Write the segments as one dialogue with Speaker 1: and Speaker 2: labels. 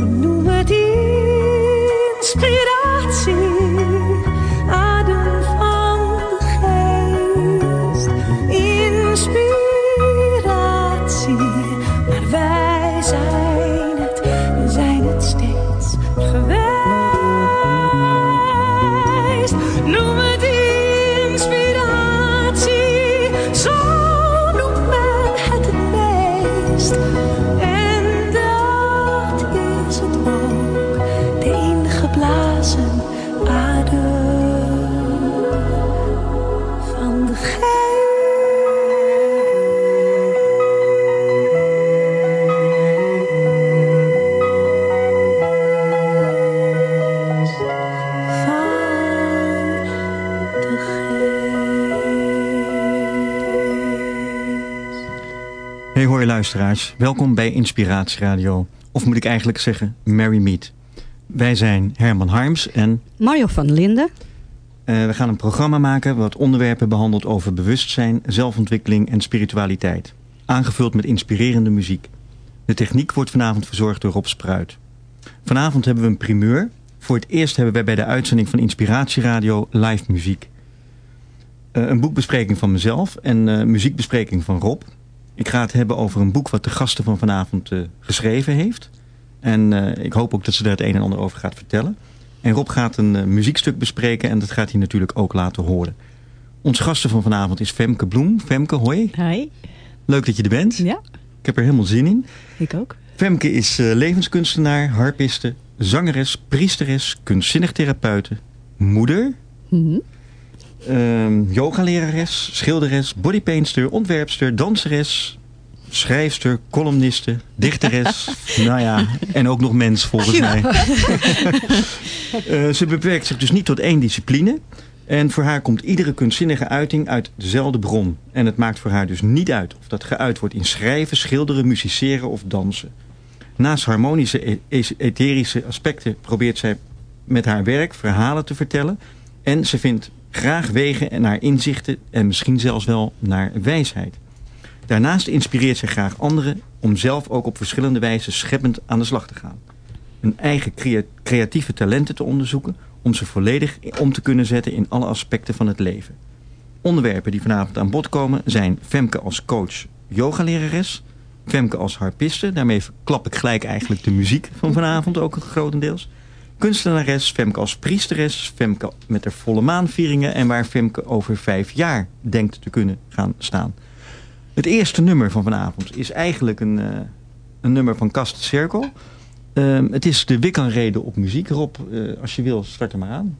Speaker 1: noem het
Speaker 2: luisteraars, welkom bij Inspiratieradio. Of moet ik eigenlijk zeggen, Merry Meet. Wij zijn Herman Harms en
Speaker 3: Mario van Linden.
Speaker 2: eh, we gaan een programma maken... wat onderwerpen behandelt over bewustzijn, zelfontwikkeling en spiritualiteit. Aangevuld met inspirerende muziek. De techniek wordt vanavond verzorgd door Rob Spruit. Vanavond hebben we een primeur. Voor het eerst hebben wij bij de uitzending van Inspiratieradio live muziek. Eh, een boekbespreking van mezelf en eh, muziekbespreking van Rob... Ik ga het hebben over een boek wat de gasten van vanavond eh, geschreven heeft. En eh, ik hoop ook dat ze daar het een en ander over gaat vertellen. En Rob gaat een eh, muziekstuk bespreken en dat gaat hij natuurlijk ook laten horen. Onze gasten van vanavond is Femke Bloem. Femke, hoi.
Speaker 3: Hi.
Speaker 2: Leuk dat je er bent.
Speaker 3: Ja,
Speaker 2: Ik heb er helemaal zin in.
Speaker 3: ik ook.
Speaker 2: Femke is levenskunstenaar, harpiste, zangeres, priesteres, kunstzinnig therapeute, moeder,
Speaker 3: Mhm.
Speaker 2: Ehm yogalerares, schilderes, bodypainster, ontwerpster, danseres, schrijfster, columniste, dichteres. nou ja, en ook nog mens volgens mij. Eh, ze beperkt zich dus niet tot één discipline. En voor haar komt iedere kunstzinnige uiting uit dezelfde bron. En het maakt voor haar dus niet uit of dat geuit wordt in schrijven, schilderen, musiceren of dansen. Naast harmonische, e- e- etherische aspecten probeert zij met haar werk verhalen te vertellen. En ze vindt graag wegen naar inzichten en misschien zelfs wel naar wijsheid. Daarnaast inspireert zij graag anderen om zelf ook op verschillende wijzen scheppend aan de slag te gaan. Hun eigen crea- creatieve talenten te onderzoeken om ze volledig om te kunnen zetten in alle aspecten van het leven. Onderwerpen die vanavond aan bod komen zijn Femke als coach yogalerares, Femke als harpiste, daarmee klap ik gelijk eigenlijk de muziek van vanavond ook grotendeels. Kunstenares, Femke als priesteres, Femke met de volle maanvieringen en waar Femke over vijf jaar denkt te kunnen gaan staan. Het eerste nummer van vanavond is eigenlijk een, eh, een nummer van Kast Cirkel. Ehm, het is de Wikkenrede op muziek. Rob, eh, als je wil, start er maar aan.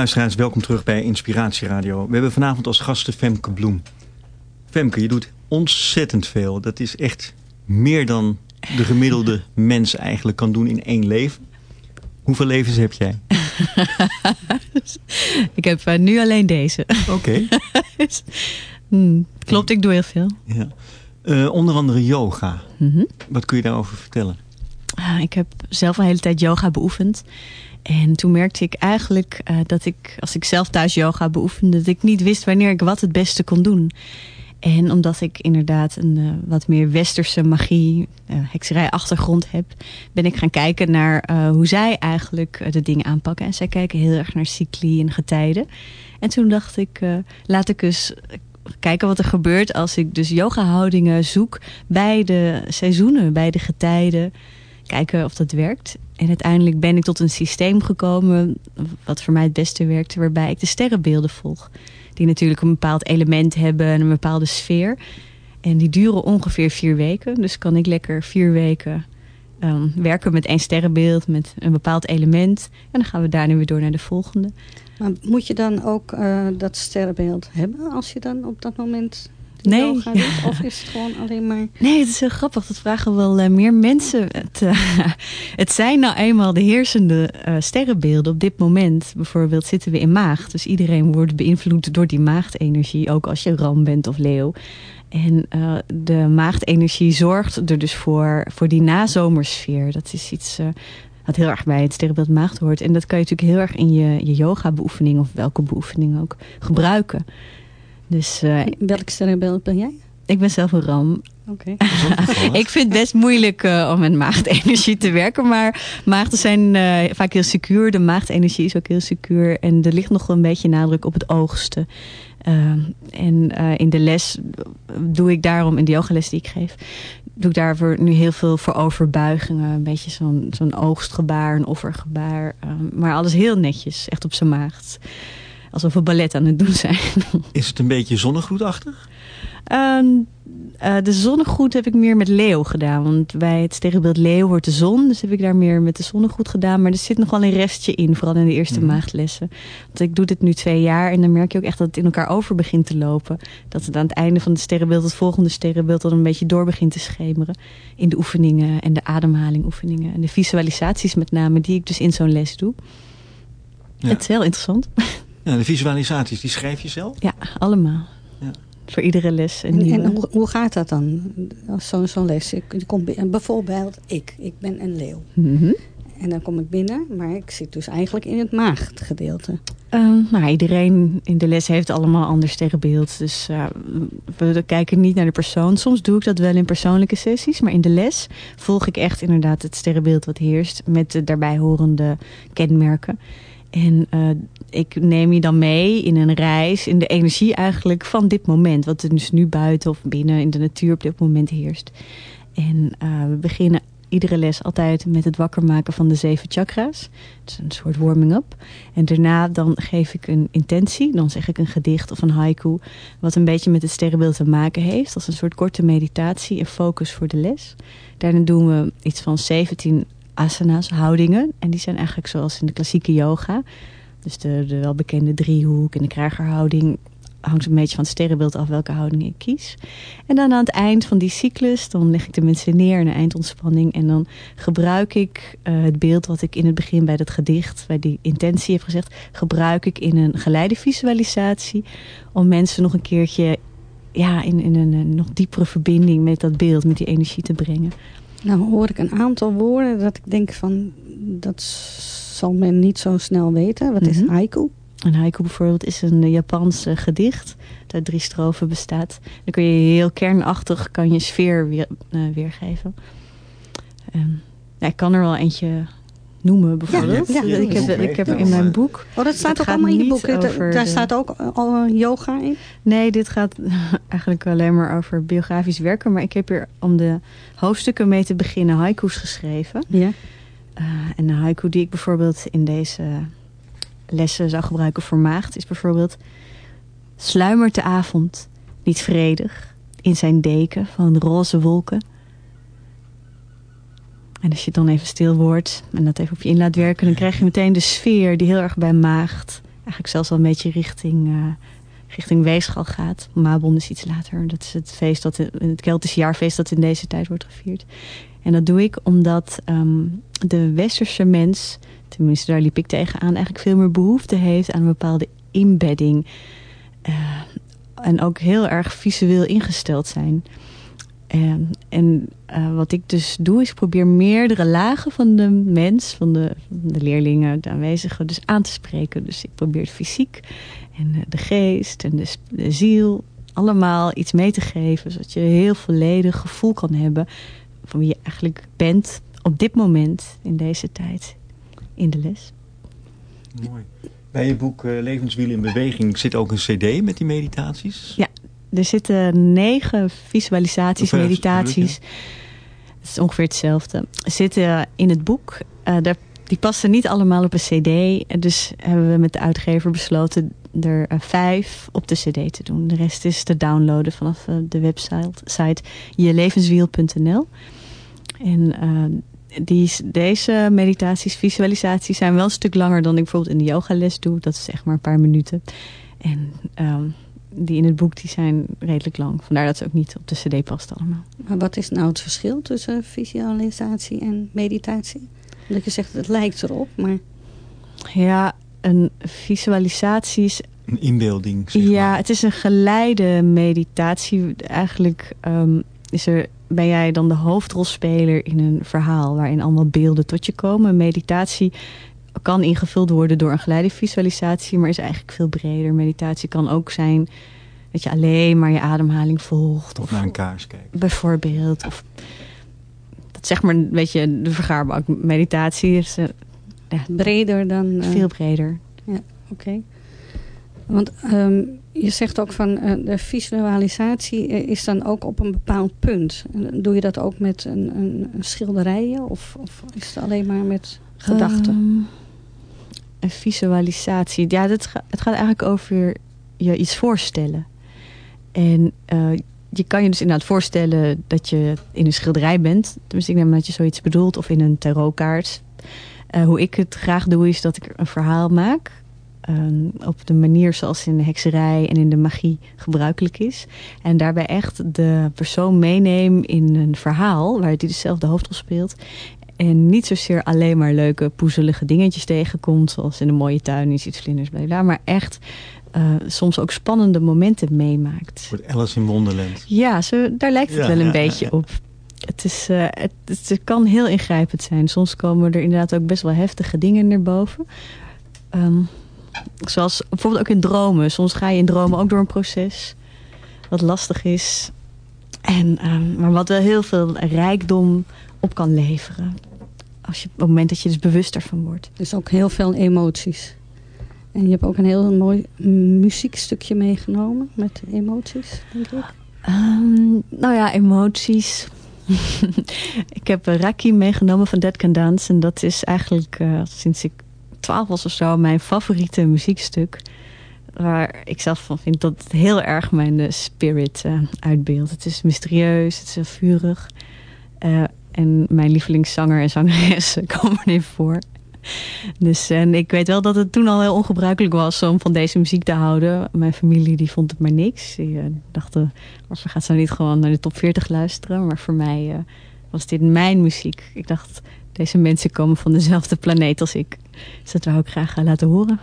Speaker 2: Luisteraars, welkom terug bij Inspiratie Radio. We hebben vanavond als gasten Femke Bloem. Femke, je doet ontzettend veel. Dat is echt meer dan de gemiddelde mens eigenlijk kan doen in één leven. Hoeveel levens heb jij?
Speaker 3: ik heb uh, nu alleen deze.
Speaker 2: Oké.
Speaker 3: hmm, klopt, ik doe heel veel.
Speaker 2: Ja. Uh, onder andere yoga.
Speaker 3: Mm -hmm.
Speaker 2: Wat kun je daarover vertellen?
Speaker 3: Uh, ik heb zelf een hele tijd yoga beoefend. En toen merkte ik eigenlijk uh, dat ik, als ik zelf thuis yoga beoefende... dat ik niet wist wanneer ik wat het beste kon doen. En omdat ik inderdaad een uh, wat meer westerse magie, uh, hekserij achtergrond heb, ben ik gaan kijken naar hoe zij eigenlijk de dingen aanpakken. En zij kijken heel erg naar cycli en getijden. En toen dacht ik, laat ik eens kijken wat er gebeurt als ik dus yoga houdingen zoek bij de seizoenen, bij de getijden. Kijken of dat werkt. En uiteindelijk ben ik tot een systeem gekomen wat voor mij het beste werkte, waarbij ik de sterrenbeelden volg die natuurlijk een bepaald element hebben en een bepaalde sfeer. En die duren ongeveer vier weken. Dus kan ik lekker vier weken um, werken met één sterrenbeeld, met een bepaald element. En dan gaan we daarna weer door naar de volgende.
Speaker 4: Maar moet je dan ook uh, dat sterrenbeeld hebben als je dan op dat moment
Speaker 3: nee.
Speaker 4: yoga doet? Of is het gewoon alleen maar...
Speaker 3: Nee, het is heel grappig. Dat vragen wel uh, meer mensen. Het, uh, het zijn nou eenmaal de heersende uh, sterrenbeelden op dit moment. Bijvoorbeeld zitten we in maagd. Dus iedereen wordt beïnvloed door die maagdenergie. Ook als je ram bent of leeuw. En uh, de maagdenergie zorgt er dus voor, voor die nazomersfeer. Dat is iets uh, wat heel erg bij het sterrenbeeld maagd hoort. En dat kan je natuurlijk heel erg in je, je yoga beoefening of welke beoefening ook gebruiken. Dus, uh,
Speaker 4: Welk sterrenbeeld ben jij?
Speaker 3: Ik ben zelf een ram.
Speaker 4: Okay.
Speaker 3: ik vind het best moeilijk uh, om met maagdenergie te werken. Maar maagden zijn uh, vaak heel secuur. De maagdenergie is ook heel secuur. En er ligt nog wel een beetje nadruk op het oogsten. Uh, en in de les doe ik daarom, in de yogales die ik geef... doe ik daarvoor nu heel veel voor overbuigingen. Een beetje zo'n zo'n oogstgebaar, een offergebaar. maar alles heel netjes, echt op zijn maagd alsof we ballet aan het doen zijn.
Speaker 2: Is het een beetje zonnegroetachtig?
Speaker 3: Um, uh, de zonnegroet heb ik meer met leeuw gedaan. Want bij het sterrenbeeld leeuw hoort de zon. Dus heb ik daar meer met de zonnegroet gedaan. Maar er zit nog wel een restje in. Vooral in de eerste mm. maagdlessen. Want ik doe dit nu twee jaar. En dan merk je ook echt dat het in elkaar over begint te lopen. Dat het aan het einde van het sterrenbeeld... het volgende sterrenbeeld dan een beetje door begint te schemeren. In de oefeningen en de ademhalingoefeningen. En de visualisaties met name. Die ik dus in zo'n les doe. Ja. Het is heel interessant.
Speaker 2: Ja, de visualisaties, die schrijf je zelf?
Speaker 3: Ja, allemaal.
Speaker 2: Ja.
Speaker 3: Voor iedere les.
Speaker 4: En, en hoe, hoe, gaat dat dan, zo'n zo les? Ik, kom, bijvoorbeeld ik, ik ben een leeuw.
Speaker 3: Mm -hmm.
Speaker 4: En dan kom ik binnen, maar ik zit dus eigenlijk in het maagdgedeelte.
Speaker 3: Uh, nou, iedereen in de les heeft allemaal anders sterrenbeeld. Dus uh, we kijken niet naar de persoon. Soms doe ik dat wel in persoonlijke sessies. Maar in de les volg ik echt inderdaad het sterrenbeeld wat heerst. Met de daarbij horende kenmerken. En uh, ik neem je dan mee in een reis, in de energie eigenlijk van dit moment. Wat er dus nu buiten of binnen in de natuur op dit moment heerst. En uh, we beginnen iedere les altijd met het wakker maken van de zeven chakra's. Het is een soort warming-up. En daarna dan geef ik een intentie. Dan zeg ik een gedicht of een haiku. Wat een beetje met het sterrenbeeld te maken heeft. Als een soort korte meditatie en focus voor de les. Daarna doen we iets van 17 asana's, houdingen. En die zijn eigenlijk zoals in de klassieke yoga. Dus de, de welbekende driehoek en de krijgerhouding hangt een beetje van het sterrenbeeld af welke houding ik kies. En dan aan het eind van die cyclus, dan leg ik de mensen neer in een eindontspanning. En dan gebruik ik uh, het beeld wat ik in het begin bij dat gedicht, bij die intentie heb gezegd, gebruik ik in een geleide visualisatie. Om mensen nog een keertje ja, in, in een, een nog diepere verbinding met dat beeld, met die energie te brengen.
Speaker 4: Nou hoor ik een aantal woorden dat ik denk van, dat zal men niet zo snel weten. Wat mm -hmm. is haiku?
Speaker 3: Een haiku bijvoorbeeld is een Japanse gedicht dat uit drie strofen bestaat. Dan kun je heel kernachtig kan je sfeer weer, uh, weergeven. Um, ja, ik kan er wel eentje noemen bijvoorbeeld.
Speaker 4: Ja, ja,
Speaker 3: ik heb, ik heb er in mijn boek.
Speaker 4: Oh, dat staat ook allemaal in je boek. Daar de... staat ook al yoga in?
Speaker 3: Nee, dit gaat eigenlijk alleen maar over biografisch werken. Maar ik heb hier om de hoofdstukken mee te beginnen haiku's geschreven.
Speaker 4: Ja.
Speaker 3: Uh, en de haiku die ik bijvoorbeeld in deze lessen zou gebruiken voor maagd is bijvoorbeeld... Sluimert de avond niet vredig in zijn deken van roze wolken... En als je dan even stil wordt en dat even op je in laat werken... dan krijg je meteen de sfeer die heel erg bij maagd eigenlijk zelfs wel een beetje richting, uh, richting Weeschal gaat. Mabon is iets later. Dat is het feest dat het Keltische jaarfeest dat in deze tijd wordt gevierd. En dat doe ik omdat um, de westerse mens, tenminste daar liep ik tegenaan, eigenlijk veel meer behoefte heeft aan een bepaalde inbedding. Uh, en ook heel erg visueel ingesteld zijn. En, en uh, wat ik dus doe, is probeer meerdere lagen van de mens, van de, van de leerlingen, de aanwezigen, dus aan te spreken. Dus ik probeer het fysiek en de geest en de, de ziel allemaal iets mee te geven. Zodat je heel volledig gevoel kan hebben van wie je eigenlijk bent op dit moment in deze tijd in de les.
Speaker 2: Mooi. Bij je boek uh, Levenswiel in Beweging zit ook een cd met die meditaties?
Speaker 3: Ja, er zitten negen visualisaties, meditaties. Het is ongeveer hetzelfde. Zitten in het boek. Uh, daar, die passen niet allemaal op een cd. Dus hebben we met de uitgever besloten er uh, vijf op de cd te doen. De rest is te downloaden vanaf uh, de website site jelevenswiel.nl. En die, deze meditaties, visualisaties zijn wel een stuk langer dan ik bijvoorbeeld in de yogales doe. Dat is echt maar een paar minuten. En um, die in het boek die zijn redelijk lang. Vandaar dat ze ook niet op de cd past allemaal.
Speaker 4: Maar wat is nou het verschil tussen visualisatie en meditatie? Dat je zegt het lijkt erop, maar...
Speaker 3: Ja, een visualisatie is...
Speaker 2: Een inbeelding, zeg
Speaker 3: Ja,
Speaker 2: maar.
Speaker 3: het is een geleide meditatie. Eigenlijk um, is er, ben jij dan de hoofdrolspeler in een verhaal... waarin allemaal beelden tot je komen. Meditatie kan ingevuld worden door een geleide visualisatie, maar is eigenlijk veel breder. Meditatie kan ook zijn dat je alleen maar je ademhaling volgt.
Speaker 2: Of, of naar een kaars kijkt.
Speaker 3: Bijvoorbeeld. Of, dat zeg maar, weet je, de vergaarbank meditatie is uh,
Speaker 4: ja, breder dan...
Speaker 3: Uh, veel breder.
Speaker 4: Ja, oké. Okay. Want um, je zegt ook van uh, de visualisatie is dan ook op een bepaald punt. Doe je dat ook met een, een, een schilderijen of, of is het alleen maar met gedachten? Um,
Speaker 3: een visualisatie. Ja, het, gaat, het gaat eigenlijk over je iets voorstellen. En uh, je kan je dus inderdaad voorstellen dat je in een schilderij bent. Dus ik neem dat je zoiets bedoelt. Of in een tarotkaart. Uh, hoe ik het graag doe is dat ik een verhaal maak. Um, op de manier zoals in de hekserij en in de magie gebruikelijk is. En daarbij echt de persoon meeneem in een verhaal... waar die dezelfde hoofdrol speelt. En niet zozeer alleen maar leuke poezelige dingetjes tegenkomt. Zoals in een mooie tuin is iets vlinders, bla, bla, Maar echt uh, soms ook spannende momenten meemaakt.
Speaker 2: Wordt Alice in Wonderland.
Speaker 3: Ja, zo, daar lijkt het ja, wel een ja, beetje ja, op. Het, is, uh, het, het, kan heel ingrijpend zijn. Soms komen er inderdaad ook best wel heftige dingen naar boven. Um, zoals bijvoorbeeld ook in dromen. Soms ga je in dromen ook door een proces. Wat lastig is. En, um, maar wat wel heel veel rijkdom op kan leveren. Als je, op het moment dat je dus bewust ervan wordt.
Speaker 4: Dus ook heel veel emoties. En je hebt ook een heel mooi muziekstukje meegenomen met emoties, denk ik.
Speaker 3: Um, nou ja, emoties. ik heb Raki meegenomen van Dead Can Dance. En dat is eigenlijk uh, sinds ik twaalf was of zo mijn favoriete muziekstuk. Waar ik zelf van vind dat het heel erg mijn spirit uh, uitbeeldt. Het is mysterieus, het is heel vurig. En mijn lievelingszanger en zangeres komen erin voor. Dus en ik weet wel dat het toen al heel ongebruikelijk was om van deze muziek te houden. Mijn familie die vond het maar niks. Die uh, dachten, waarvoor gaat ze niet gewoon naar de top 40 luisteren? Maar voor mij uh, was dit mijn muziek. Ik dacht, deze mensen komen van dezelfde planeet als ik. Dus dat wou ik graag uh, laten horen.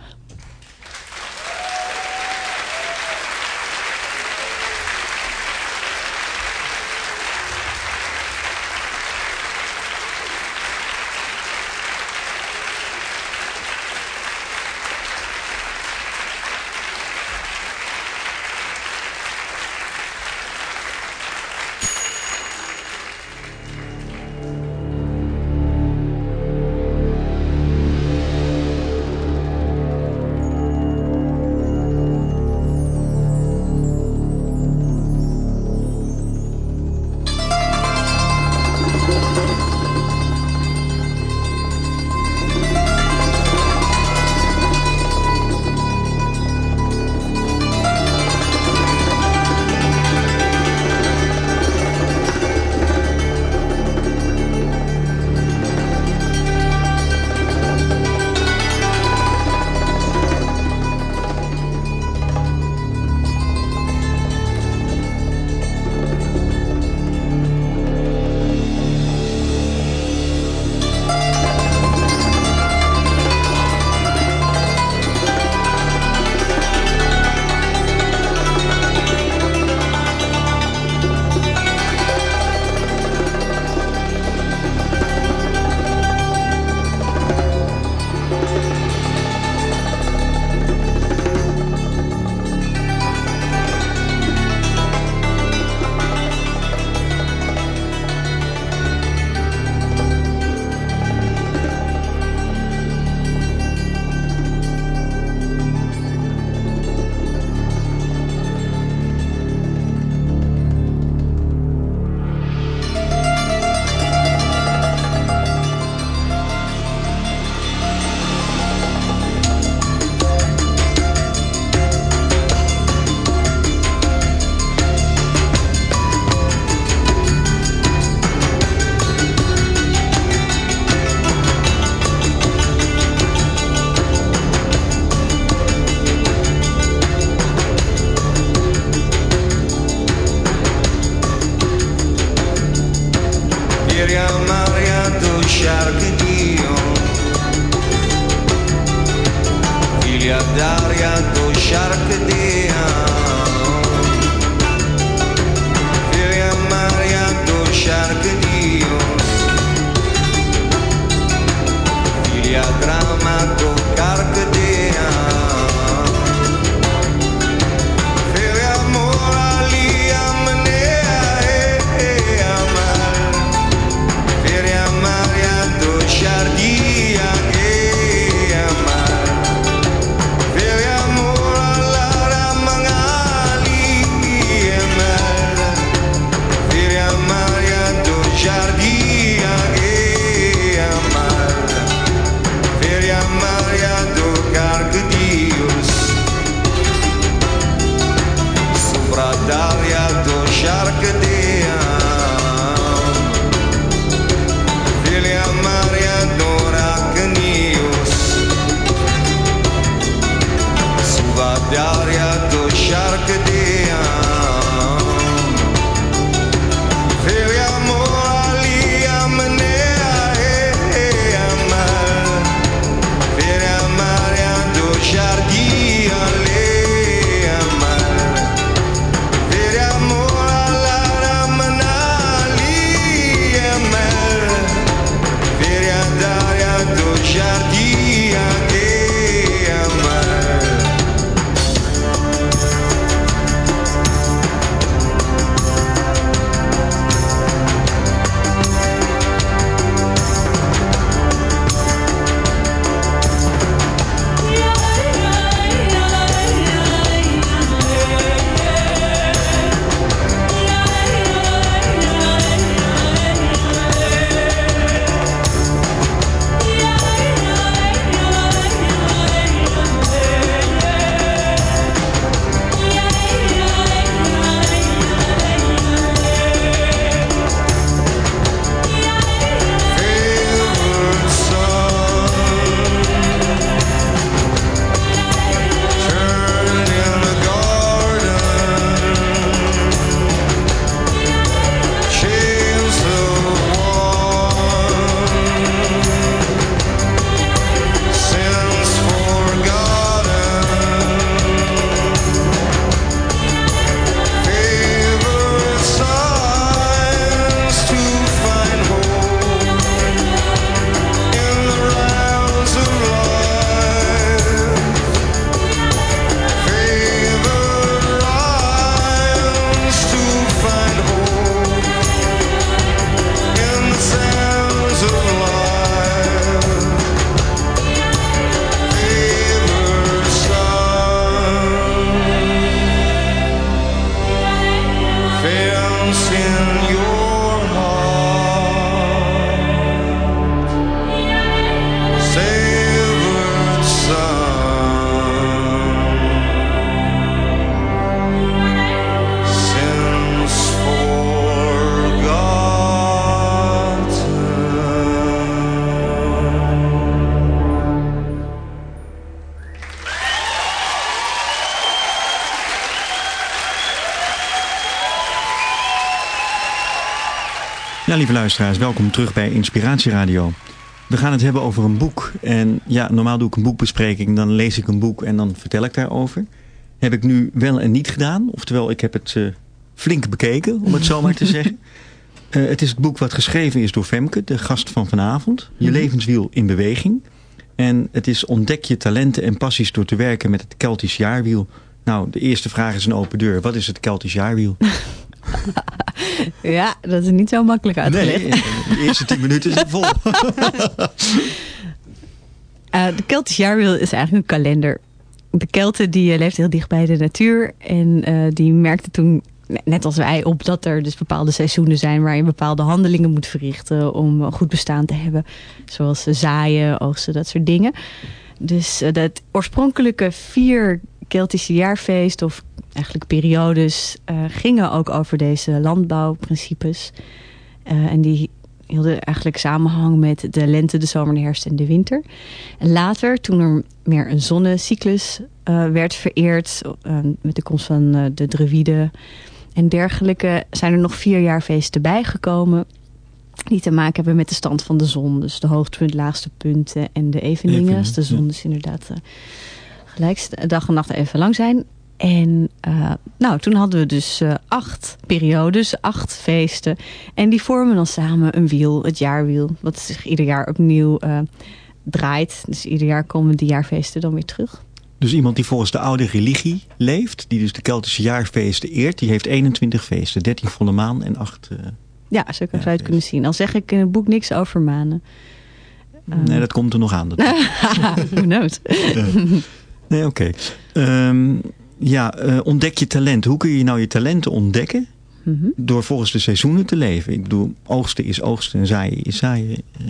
Speaker 2: Lieve luisteraars, welkom terug bij Inspiratieradio. We gaan het hebben over een boek. En ja, normaal doe ik een boekbespreking, dan lees ik een boek en dan vertel ik daarover. Heb ik nu wel en niet gedaan. Oftewel, ik heb het uh, flink bekeken, om het zo maar te zeggen. Uh, het is het boek wat geschreven is door Femke, de gast van vanavond. Je mhm. levenswiel in beweging. En het is ontdek je talenten en passies door te werken met het Keltisch jaarwiel. Nou, de eerste vraag is een open deur. Wat is het Keltisch jaarwiel?
Speaker 3: ja, dat is niet zo makkelijk uitgelegd.
Speaker 2: Nee, de eerste tien minuten is het vol.
Speaker 3: uh, de Keltisch jaarwiel is eigenlijk een kalender. De Kelten die uh, leeft heel dicht bij de natuur. En uh, die merkte toen, net als wij, op dat er dus bepaalde seizoenen zijn... waar je bepaalde handelingen moet verrichten om een goed bestaan te hebben. Zoals zaaien, oogsten, dat soort dingen. Dus dat oorspronkelijke vier Keltische jaarfeest of eigenlijk periodes uh, gingen ook over deze landbouwprincipes. Uh, en die hielden eigenlijk samenhang met de lente, de zomer, de herfst en de winter. En later, toen er meer een zonnecyclus uh, werd vereerd... met de komst van de druïden en dergelijke... zijn er nog vier jaarfeesten bijgekomen... die te maken hebben met de stand van de zon. Dus de hoogtepunt, laagste punten en de eveningen. Als de zon dus inderdaad gelijk dag en nacht even lang zijn. En uh, nou, toen hadden we dus uh, acht periodes, acht feesten. En die vormen dan samen een wiel, het jaarwiel. Wat zich ieder jaar opnieuw uh, draait. Dus ieder jaar komen die jaarfeesten dan weer terug.
Speaker 2: Dus iemand die volgens de oude religie leeft, die dus de Keltische jaarfeesten eert, die heeft 21 feesten, 13 volle maan en 8.
Speaker 3: Ja, zo kan je het kunnen zien. Al zeg ik in het boek niks over manen.
Speaker 2: Nee, dat komt er nog aan.
Speaker 3: Who knows?
Speaker 2: nee, oké. Okay. Um, ja, uh, ontdek je talent. Hoe kun je nou je talenten ontdekken? Mm -hmm. Door volgens de seizoenen te leven. Ik bedoel, oogsten is oogsten en zaaien is zaaien. Uh,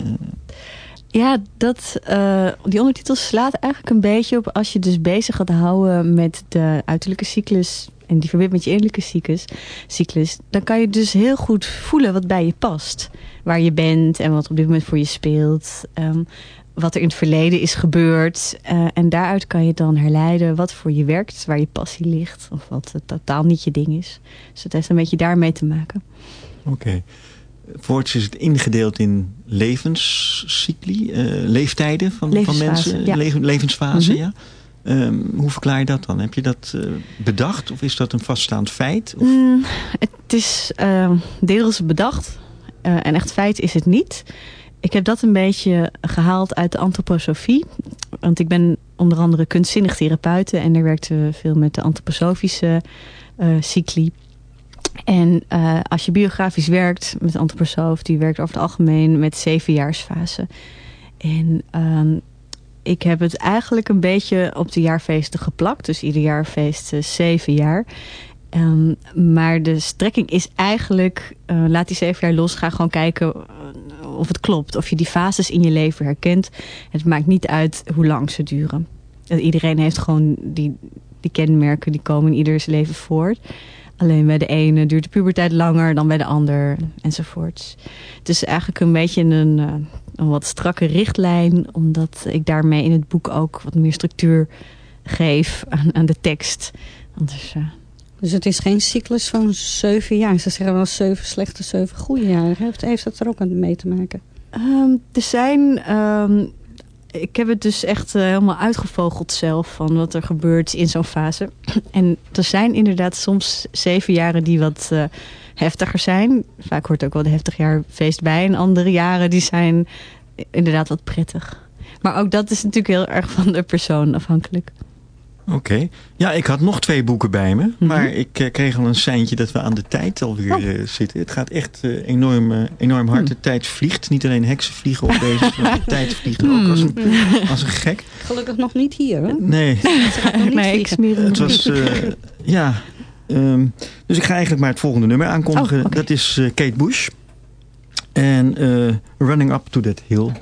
Speaker 3: ja, dat, uh, die ondertitel slaat eigenlijk een beetje op als je dus bezig gaat houden met de uiterlijke cyclus en die verbindt met je innerlijke cyclus, cyclus, dan kan je dus heel goed voelen wat bij je past. Waar je bent en wat op dit moment voor je speelt. Um, wat er in het verleden is gebeurd. Uh, en daaruit kan je dan herleiden wat voor je werkt, waar je passie ligt. Of wat totaal niet je ding is. Dus het heeft een beetje daarmee te maken.
Speaker 2: Oké. Voorts is het ingedeeld in levenscycli, uh, leeftijden van, van mensen,
Speaker 3: ja.
Speaker 2: Le levensfase. Mm -hmm. ja. Um, hoe verklaar je dat dan? Heb je dat uh, bedacht of is dat een vaststaand feit? Of?
Speaker 3: Mm, het is uh, deels bedacht uh, en echt feit is het niet. Ik heb dat een beetje gehaald uit de antroposofie. Want ik ben onder andere kunstzinnig therapeute en daar werkten we veel met de antroposofische cycli. En uh, als je biografisch werkt met een antroposoof, die werkt over het algemeen met zevenjaarsfase. En um, ik heb het eigenlijk een beetje op de jaarfeesten geplakt. Dus ieder jaarfeest uh, zeven jaar. Um, maar de strekking is eigenlijk, uh, laat die zeven jaar los. Ga gewoon kijken of het klopt. Of je die fases in je leven herkent. Het maakt niet uit hoe lang ze duren. Iedereen heeft gewoon die, die kenmerken, die komen in ieders leven voort. Alleen bij de ene duurt de puberteit langer dan bij de ander enzovoorts. Het is eigenlijk een beetje een, uh, een wat strakke richtlijn. Omdat ik daarmee in het boek ook wat meer structuur geef aan, aan de tekst. Anders, uh...
Speaker 4: Dus het is geen cyclus van zeven jaar. Ze zeggen wel zeven slechte, zeven goede jaren. Heeft, heeft dat er ook aan mee te maken?
Speaker 3: Um, er zijn... Um, ik heb het dus echt uh, helemaal uitgevogeld zelf van wat er gebeurt in zo'n fase. En er zijn inderdaad soms zeven jaren die wat uh, heftiger zijn. Vaak hoort ook wel de heftig jaar feest bij. En andere jaren die zijn inderdaad wat prettig. Maar ook dat is natuurlijk heel erg van de persoon afhankelijk.
Speaker 2: Oké. Okay. Ja, ik had nog twee boeken bij me. Mm -hmm. Maar ik uh, kreeg al een seintje dat we aan de tijd alweer oh. uh, zitten. Het gaat echt uh, enorm, enorm hard. Mm. De tijd vliegt. Niet alleen heksen vliegen op deze, maar de tijd vliegt mm. ook als een, als een gek.
Speaker 4: Gelukkig nog niet hier, hè?
Speaker 2: Nee.
Speaker 3: nee, ik smeer
Speaker 2: het was, ja. Um, dus ik ga eigenlijk maar het volgende nummer aankondigen.
Speaker 3: Oh, okay.
Speaker 2: Dat is Kate Bush. En Running Up to That Hill.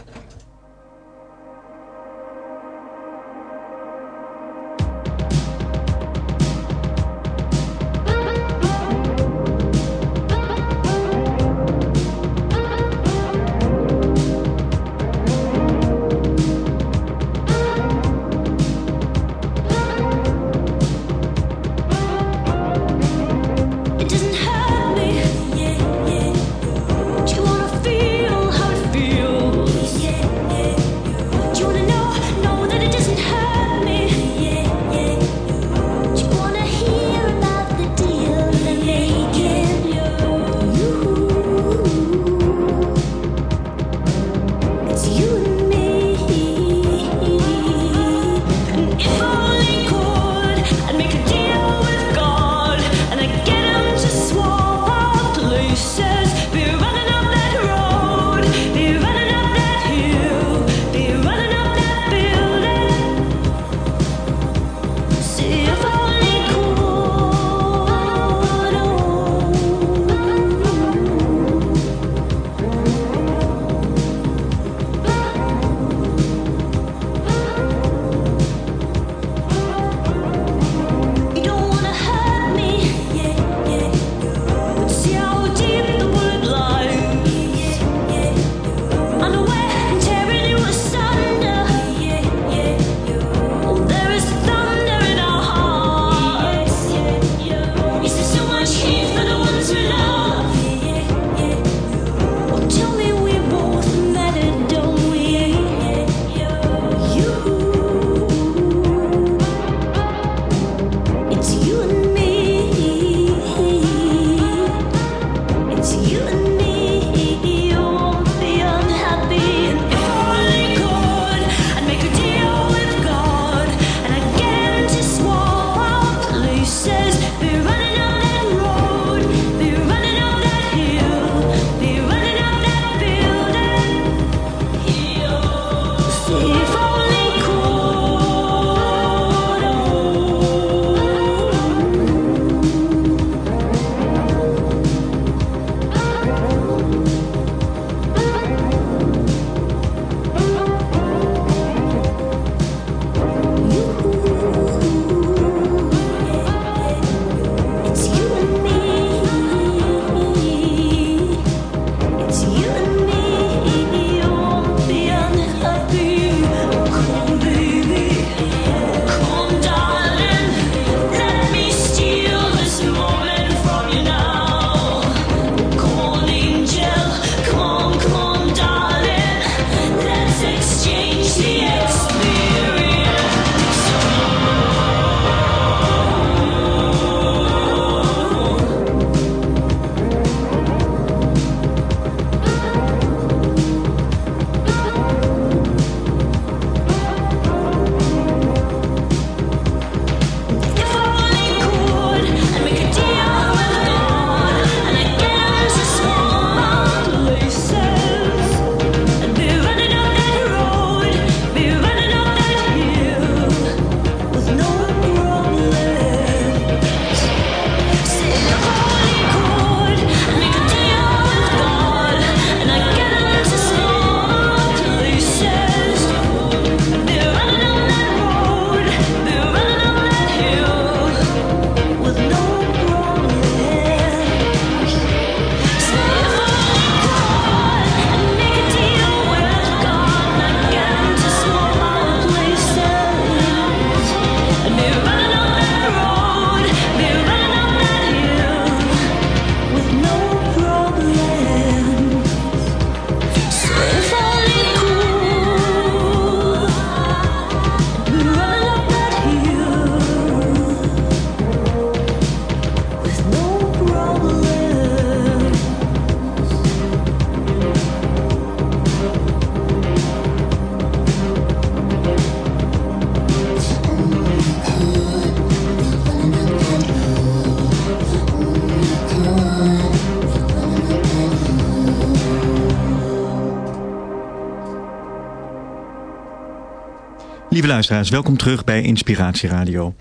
Speaker 2: Lieve luisteraars, welkom terug bij Inspiratie Radio.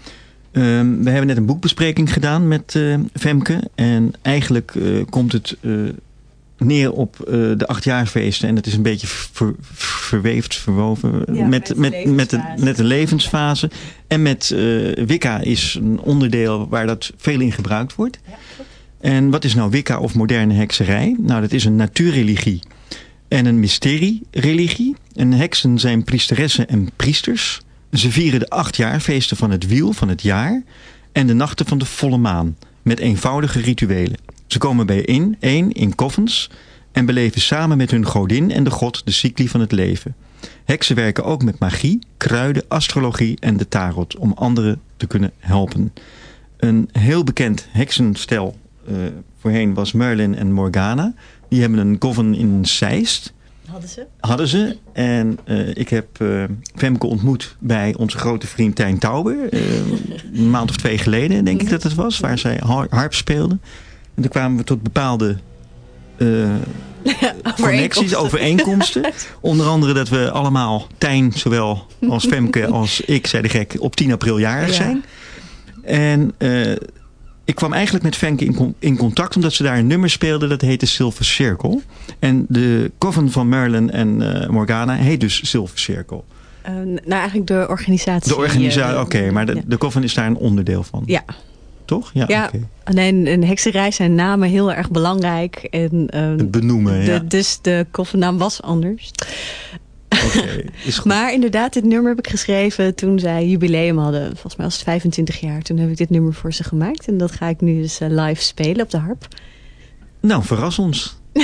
Speaker 2: Ehm, we hebben net een boekbespreking gedaan met uh, Femke. En eigenlijk uh, komt het uh, neer op de achtjaarfeesten. En het is een beetje ver, verweefd, verwoven
Speaker 3: Ja,
Speaker 2: met,
Speaker 3: met de
Speaker 2: met de
Speaker 3: levensfase.
Speaker 2: En met Wicca is een onderdeel waar dat veel in gebruikt wordt. En wat is nou Wicca of moderne hekserij? Nou, dat is een natuurreligie en een mysteriereligie. En heksen zijn priesteressen en priesters. Ze vieren de achtjaarfeesten van het wiel van het jaar en de nachten van de volle maan met eenvoudige rituelen. Ze komen bijeen, één in koffens en beleven samen met hun godin en de god de cycli van het leven. Heksen werken ook met magie, kruiden, astrologie en de tarot om anderen te kunnen helpen. Een heel bekend heksenstel uh, voorheen was Merlin en Morgana. Die hebben een coven in Zeist.
Speaker 3: Hadden ze?
Speaker 2: Hadden ze. En uh, ik heb uh, Femke ontmoet bij onze grote vriend Tijn Tauber. Uh, een maand of twee geleden, denk ik dat het was. Waar zij harp speelde. En toen kwamen we tot bepaalde connecties, overeenkomsten. Onder andere dat we allemaal, Tijn zowel als Femke als ik, zei de gek, op 10 april jarig zijn. Ja. En ik kwam eigenlijk met Femke in, in, contact omdat ze daar een nummer speelde dat heette Silver Circle. En de coven van Merlin en uh, Morgana heet dus Silver Circle.
Speaker 3: Uh, nou, eigenlijk de organisatie.
Speaker 2: De organisatie, oké, okay, maar de, ja. de coven is daar een onderdeel van.
Speaker 3: Ja.
Speaker 2: Toch? Ja,
Speaker 3: ja
Speaker 2: okay.
Speaker 3: alleen in hekserij zijn namen heel erg belangrijk. En, uh,
Speaker 2: Het benoemen,
Speaker 3: de,
Speaker 2: ja.
Speaker 3: Dus de koffernaam was anders.
Speaker 2: Okay,
Speaker 3: maar inderdaad, dit nummer heb ik geschreven toen zij jubileum hadden. Volgens mij was het 25 jaar. Toen heb ik dit nummer voor ze gemaakt. En dat ga ik nu dus uh, live spelen op de harp.
Speaker 2: Nou, verras ons.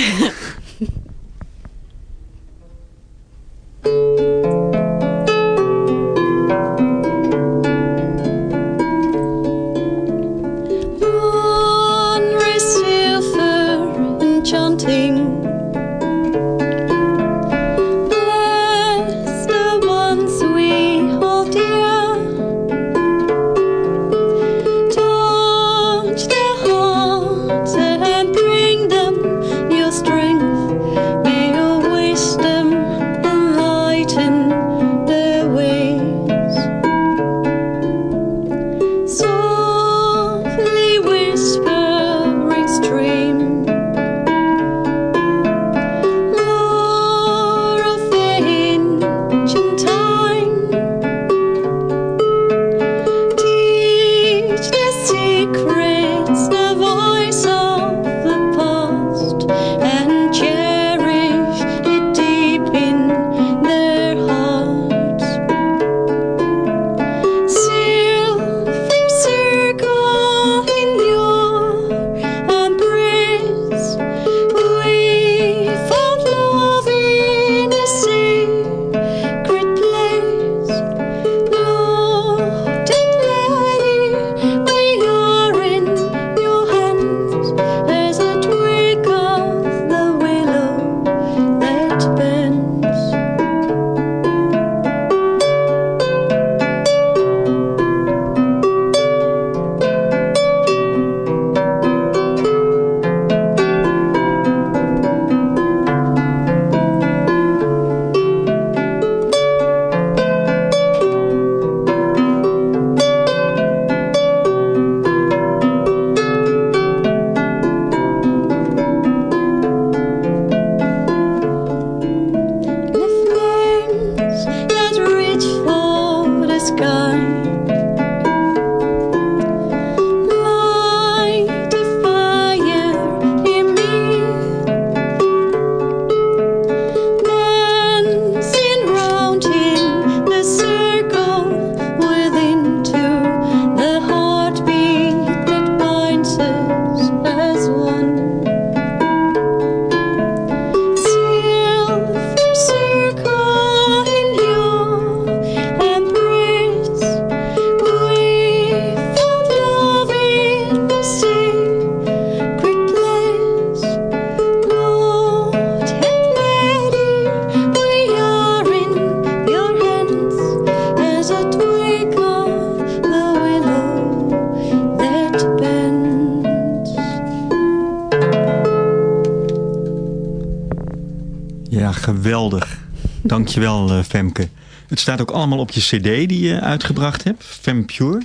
Speaker 2: Dankjewel, uh, Femke. Het staat ook allemaal op je cd die je uitgebracht hebt. Femme Pure.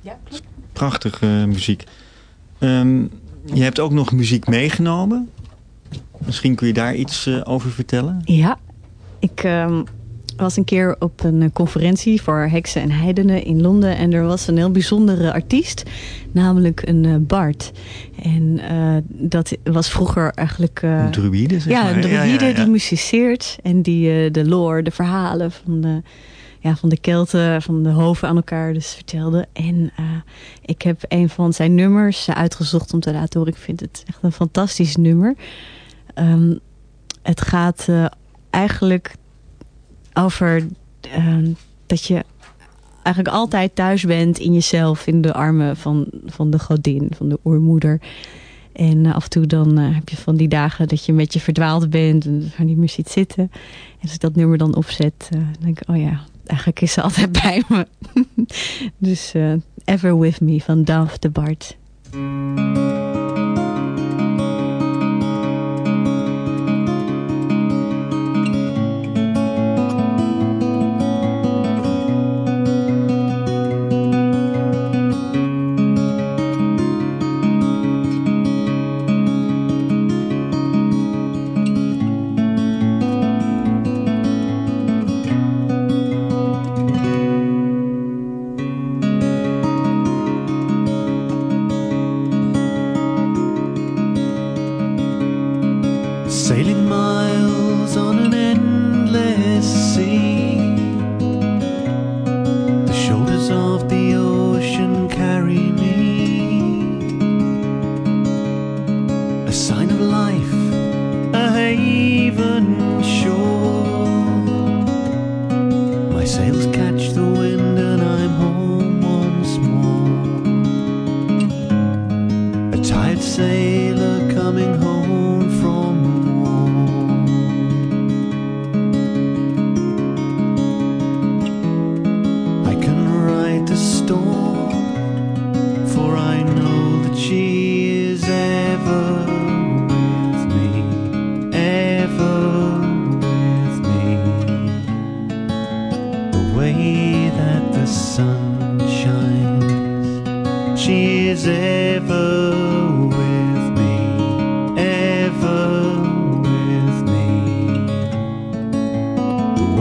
Speaker 5: Ja.
Speaker 2: Prachtige uh, muziek. Um, je hebt ook nog muziek meegenomen. Misschien kun je daar iets uh, over vertellen?
Speaker 5: Ja, ik um, was een keer op een conferentie voor heksen en heidenen in Londen. En er was een heel bijzondere artiest, namelijk een uh, Bart. En uh, dat was vroeger eigenlijk...
Speaker 2: een druïde, zeg
Speaker 5: ja,
Speaker 2: maar.
Speaker 5: een druïde ja, ja, ja. die musiceert. En die de lore, de verhalen van de ja, van de Kelten, van de hoven aan elkaar dus vertelde. En uh, ik heb een van zijn nummers uitgezocht om te laten horen. Ik vind het echt een fantastisch nummer. Um, het gaat uh, eigenlijk over uh, dat je eigenlijk altijd thuis bent in jezelf, in de armen van, van de godin, van de oermoeder. En uh, af en toe dan uh, heb je van die dagen dat je een beetje verdwaald bent en er niet meer ziet zitten. En als ik dat nummer dan opzet, uh, dan denk ik, oh ja, eigenlijk is ze altijd bij me. dus Ever With Me van Dove de Bart.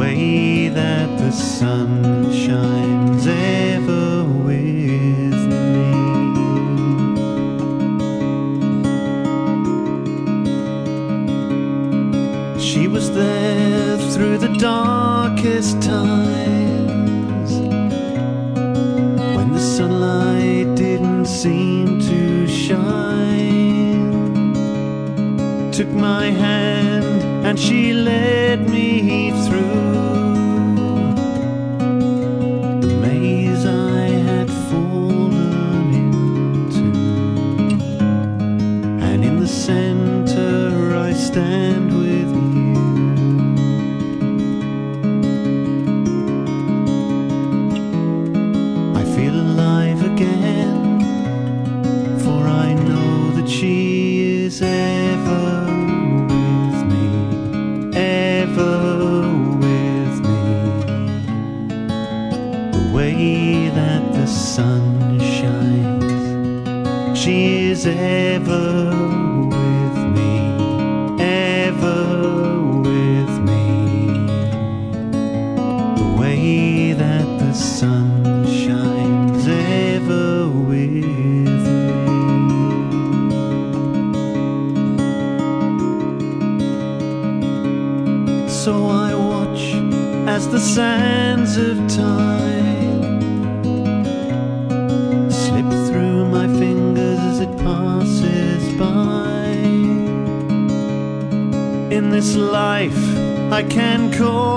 Speaker 5: way that the sun shines in. sands of time slip through my fingers as it passes by. In this life, I can call.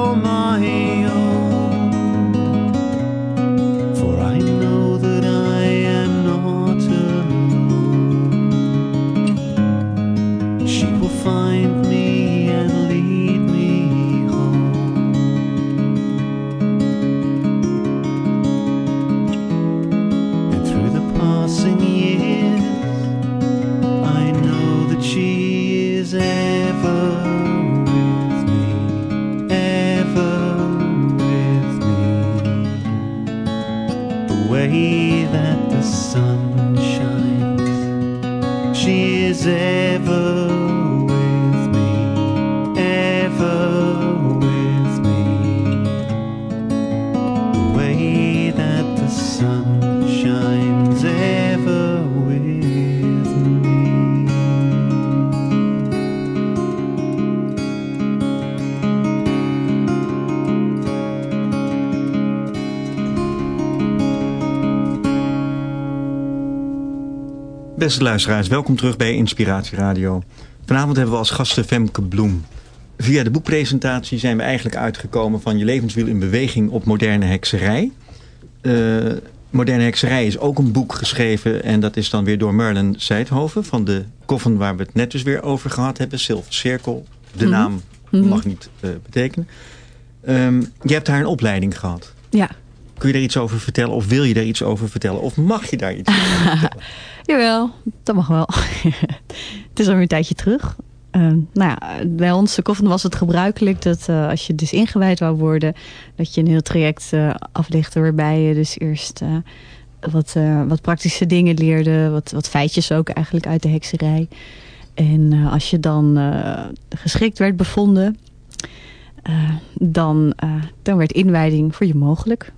Speaker 2: Beste luisteraars, welkom terug bij Inspiratie Radio. Vanavond hebben we als gasten Femke Bloem. Via de boekpresentatie zijn we eigenlijk uitgekomen van Je levenswiel in beweging op moderne hekserij. Uh, moderne hekserij is ook een boek geschreven en dat is dan weer door Merlin Seidhoven van de koffen waar we het net dus weer over gehad hebben, Silver Cirkel. De
Speaker 3: Mhm.
Speaker 2: naam
Speaker 3: Mhm.
Speaker 2: mag niet uh, betekenen. Um, je hebt daar een opleiding gehad.
Speaker 3: Ja.
Speaker 2: Kun je daar iets over vertellen of wil je daar iets over vertellen of mag je daar iets over vertellen?
Speaker 3: Jawel, dat mag wel. het is alweer een tijdje terug. Uh, nou ja, bij ons de koffen was het gebruikelijk dat uh, als je dus ingewijd wou worden, dat je een heel traject uh, aflegde waarbij je dus eerst uh, wat, wat praktische dingen leerde, wat, wat feitjes ook eigenlijk uit de hekserij. En als je dan geschikt werd bevonden, dan, dan werd inwijding voor je mogelijk.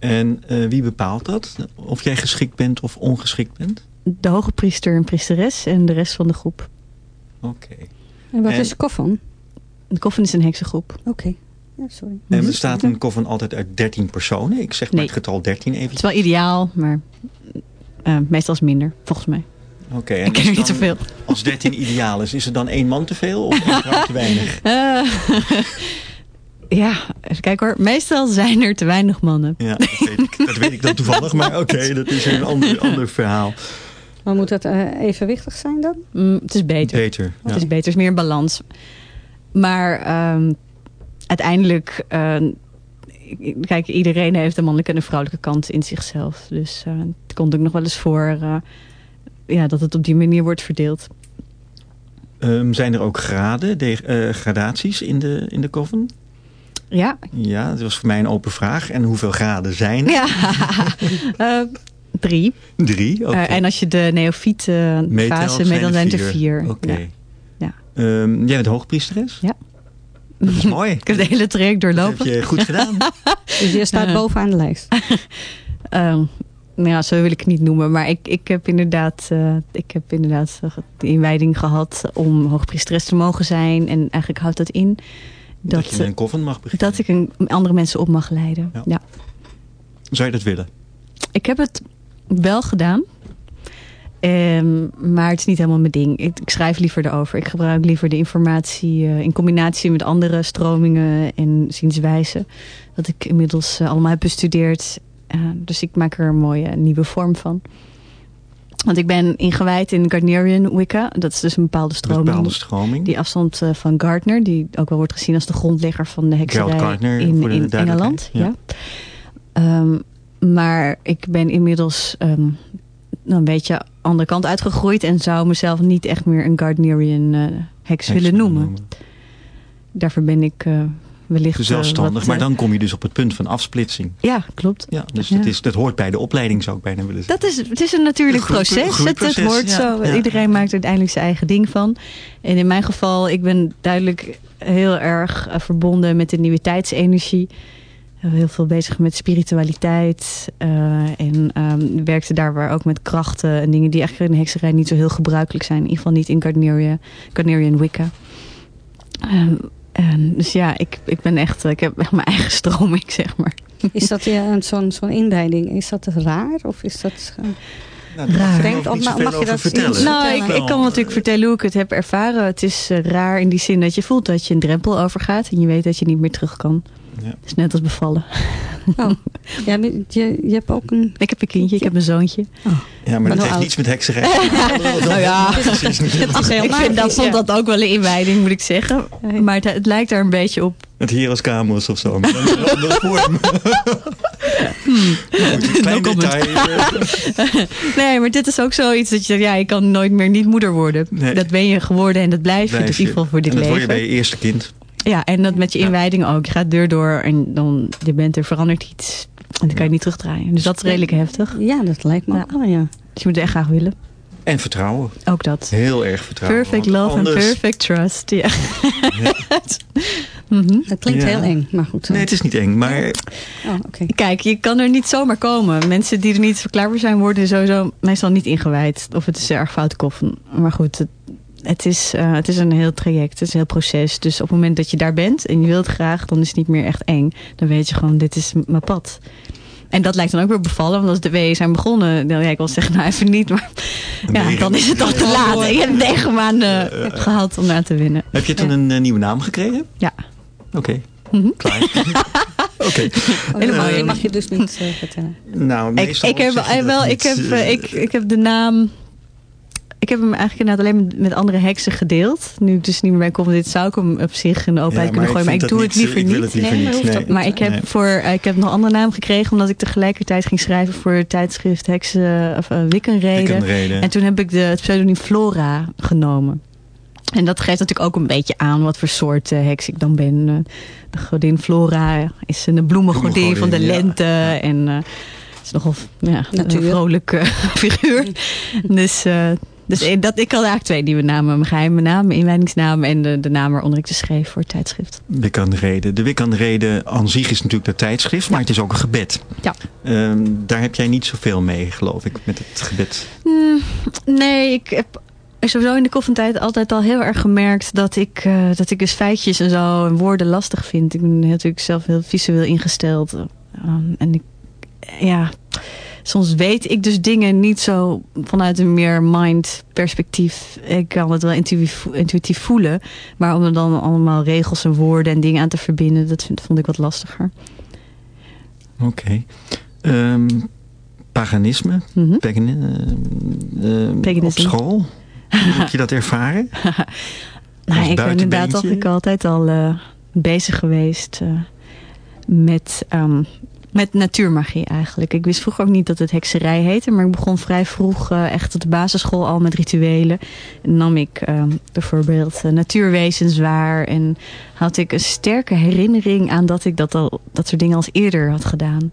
Speaker 2: En wie bepaalt dat? Of jij geschikt bent of ongeschikt bent?
Speaker 3: De hoge priester en priesteres en de rest van de groep.
Speaker 2: Oké. Okay.
Speaker 4: En wat en, is koffen?
Speaker 3: De koffen is een heksengroep.
Speaker 4: Oké. Okay. Ja, sorry.
Speaker 2: En bestaat een koffen altijd uit 13 personen? Ik zeg maar
Speaker 3: nee.
Speaker 2: het getal 13 even.
Speaker 3: Het is wel ideaal, maar meestal is minder, volgens mij.
Speaker 2: Oké. Okay,
Speaker 3: ik ken er niet zoveel.
Speaker 2: Als 13 ideaal is, is er dan één man te veel of één vrouw te weinig?
Speaker 3: Uh, ja, even kijken hoor. Meestal zijn er te weinig mannen.
Speaker 2: Ja, dat weet ik, dat weet ik dan toevallig. Maar oké, okay, dat is een ander, ander verhaal.
Speaker 4: Maar moet dat uh, evenwichtig zijn dan?
Speaker 3: Mm, het is beter.
Speaker 2: Beter, ja.
Speaker 3: Het is beter, het is meer een balans. Maar um, uiteindelijk... Uh, kijk, iedereen heeft een mannelijke en een vrouwelijke kant in zichzelf. Dus uh, het komt ook nog wel eens voor uh, ja, dat het op die manier wordt verdeeld.
Speaker 2: Um, zijn er ook graden, de, uh, gradaties in de, in de koffen?
Speaker 3: Ja.
Speaker 2: Ja, dat was voor mij een open vraag. En hoeveel graden zijn er?
Speaker 3: Ja, uh, drie.
Speaker 2: Drie. Okay.
Speaker 3: Uh, en als je de neofiete fase meet, dan zijn er vier.
Speaker 2: Oké. Okay.
Speaker 3: Ja.
Speaker 2: ja. Um, jij bent hoogpriesteres?
Speaker 3: Ja.
Speaker 2: Dat is mooi.
Speaker 3: Ik heb de hele traject doorlopen.
Speaker 2: Dat heb je goed gedaan.
Speaker 4: dus je staat uh, bovenaan de lijst.
Speaker 3: um, nou ja, zo wil ik het niet noemen. Maar ik, ik heb inderdaad, uh, ik heb inderdaad de inwijding gehad om hoogpriesteres te mogen zijn. En eigenlijk houdt dat in...
Speaker 2: Dat, dat je een koffen mag beginnen.
Speaker 3: Dat ik een, andere mensen op mag leiden. Ja. ja.
Speaker 2: Zou je dat willen?
Speaker 3: Ik heb het wel gedaan. Um, maar het is niet helemaal mijn ding. Ik, ik, schrijf liever erover. Ik gebruik liever de informatie uh, in combinatie met andere stromingen en zienswijzen. Dat ik inmiddels uh, allemaal heb bestudeerd. Uh, dus ik maak er een mooie nieuwe vorm van. Want ik ben ingewijd in Gardnerian Wicca. Dat is dus een bepaalde stroming.
Speaker 2: Een bepaalde stroming.
Speaker 3: Die afstand uh, van Gardner. Die ook wel wordt gezien als de grondlegger van de hekserij
Speaker 2: Gardner,
Speaker 3: in, in Engeland. Ja. ja. Um, maar ik ben inmiddels um, een beetje andere kant uitgegroeid. En zou mezelf niet echt meer een Gardnerian uh, heks, heks willen noemen. noemen. Daarvoor ben ik uh, wellicht...
Speaker 2: Zelfstandig,
Speaker 3: wat,
Speaker 2: maar dan kom je dus op het punt van afsplitsing.
Speaker 3: Ja, klopt.
Speaker 2: Ja, dus ja. Dat, is, dat hoort bij de opleiding, zou ik bijna willen zeggen.
Speaker 3: Dat is, het is een natuurlijk proces.
Speaker 2: groei,
Speaker 3: het, het hoort
Speaker 2: ja,
Speaker 3: zo.
Speaker 2: Ja.
Speaker 3: Iedereen maakt er uiteindelijk zijn eigen ding van. En in mijn geval, ik ben duidelijk heel erg uh, verbonden met de nieuwe tijdsenergie. Heel veel bezig met spiritualiteit. Uh, en um, werkte daar waar ook met krachten en dingen die eigenlijk in de hekserij niet zo heel gebruikelijk zijn. In ieder geval niet in Gardnerian, Gardnerian Wicca. Um, en dus ja, ik, ik ben echt, ik heb echt mijn eigen stroming, zeg maar.
Speaker 4: Is dat ja, zo'n zo'n inleiding, is dat raar? Of is dat... Uh...
Speaker 2: Nou,
Speaker 3: raar.
Speaker 4: Denk, of mag, mag je dat
Speaker 2: vertellen?
Speaker 3: Nou, ik, ik kan natuurlijk vertellen hoe ik het heb ervaren. Het is uh, raar in die zin dat je voelt dat je een drempel overgaat. En je weet dat je niet meer terug kan.
Speaker 2: Ja.
Speaker 3: Het is net als bevallen.
Speaker 4: Oh. Ja, je, je hebt ook een...
Speaker 3: Ik heb een kindje, ik heb een zoontje.
Speaker 2: Oh. Ja, maar, maar dat heeft oud. niets met hekserij
Speaker 3: Nou ja, ik vind dat, vond dat ook wel een inwijding, moet ik zeggen. Maar het, het lijkt daar een beetje op.
Speaker 2: Het Hieroskamus of zo. Maar dan is een andere vorm. hmm. Goed, klein
Speaker 3: no
Speaker 2: detail.
Speaker 3: nee, maar dit is ook zoiets dat je zegt, ja, je kan nooit meer niet moeder worden.
Speaker 2: Nee.
Speaker 3: Dat ben je geworden en dat blijf je.
Speaker 2: Blijf
Speaker 3: dus in ieder geval voor dit
Speaker 2: en dat
Speaker 3: leven.
Speaker 2: word je bij je eerste kind.
Speaker 3: Ja, en dat met je inwijding ook. Je gaat deur door en dan je bent er verandert iets. En dan kan je niet terugdraaien. Dus dat is redelijk heftig.
Speaker 4: Ja, dat lijkt me
Speaker 3: Ja.
Speaker 4: ook wel, ja.
Speaker 3: Dus je moet het echt graag willen.
Speaker 2: En vertrouwen.
Speaker 3: Ook dat.
Speaker 2: Heel erg vertrouwen.
Speaker 3: Perfect love
Speaker 2: anders-
Speaker 3: and perfect trust. Ja. Mhm.
Speaker 4: Het klinkt
Speaker 2: Ja.
Speaker 4: heel eng, maar goed.
Speaker 2: Nee, het is niet eng. Maar
Speaker 4: Oh, oké.
Speaker 3: Kijk, je kan er niet zomaar komen. Mensen die er niet verklaarbaar zijn, worden sowieso meestal niet ingewijd. Of het is erg fout koffen. Maar goed, het, het, is, eh, het is een heel traject. Het is een heel proces. Dus op het moment dat je daar bent en je wilt graag, dan is het niet meer echt eng. Dan weet je gewoon, dit is mijn pad. En dat lijkt dan ook weer bevallen, want als de weeën zijn begonnen, dan ja, ik wil zeggen, nou even niet, maar ja, dan is het al te laat. Ik heb negen maanden gehad om daar te winnen.
Speaker 2: Heb je toen een eh, nieuwe naam gekregen?
Speaker 3: Ja.
Speaker 2: Oké,
Speaker 3: Mhm.
Speaker 2: klaar. Oké.
Speaker 4: Helemaal,
Speaker 2: Eh,
Speaker 4: je mag je dus niet vertellen.
Speaker 2: Nou,
Speaker 3: Ik, heb, wel, ik, heb, ik, ik heb de naam. Ik heb hem eigenlijk inderdaad alleen met, met andere heksen gedeeld. Nu ik dus niet meer bij kom, dit zou ik hem op zich in de openheid
Speaker 2: ja,
Speaker 3: kunnen gooien. Maar ik doe het liever
Speaker 2: ik
Speaker 3: niet.
Speaker 2: het liever
Speaker 4: Nee,
Speaker 2: nee.
Speaker 3: Maar ik heb, voor, eh, ik heb nog een andere naam gekregen, omdat ik tegelijkertijd ging schrijven voor het tijdschrift Heksen of uh, Wickenreden.
Speaker 2: Ik een reden.
Speaker 3: En toen heb ik de, het pseudoniem Flora genomen. En dat geeft natuurlijk ook een beetje aan wat voor soort eh, heks ik dan ben. Eh, De godin Flora is een bloemengodin van de
Speaker 2: ja.
Speaker 3: lente. En eh, is nogal ja,
Speaker 4: Natuur.
Speaker 3: een vrolijke figuur. dus eh, dus eh, dat, ik had eigenlijk twee nieuwe namen. Mijn geheime naam, mijn inwijdingsnaam en de, de naam waaronder ik dus schreef voor het tijdschrift.
Speaker 2: Wiccanrede. De Wiccanrede aan zich is natuurlijk de tijdschrift, maar het is ook een gebed.
Speaker 3: Ja.
Speaker 2: Ehm, daar heb jij niet zoveel mee, geloof ik, met het gebed.
Speaker 3: Hmm, nee, ik heb sowieso in de koffientijd altijd al heel erg gemerkt dat ik, eh, dat ik dus feitjes en zo en woorden lastig vind. Ik ben natuurlijk zelf heel visueel ingesteld. Um, en ik, ja, soms weet ik dus dingen niet zo vanuit een meer mind perspectief. Ik kan het wel intuïtief, intuïtief voelen. Maar om er dan allemaal regels en woorden en dingen aan te verbinden, dat vind, vond ik wat lastiger.
Speaker 2: Oké. Ehm, paganisme,
Speaker 3: Mhm.
Speaker 2: pagani- eh, eh, op
Speaker 3: Paganisme.
Speaker 2: school. Hoe heb je dat ervaren?
Speaker 3: Nou, ik ben inderdaad ik altijd al eh, bezig geweest eh, met, ehm, met natuurmagie eigenlijk. Ik wist vroeger ook niet dat het hekserij heette, maar ik begon vrij vroeg eh, echt op de basisschool al met rituelen. En nam ik ehm, bijvoorbeeld eh, natuurwezens waar en had ik een sterke herinnering aan dat ik dat, al, dat soort dingen als eerder had gedaan.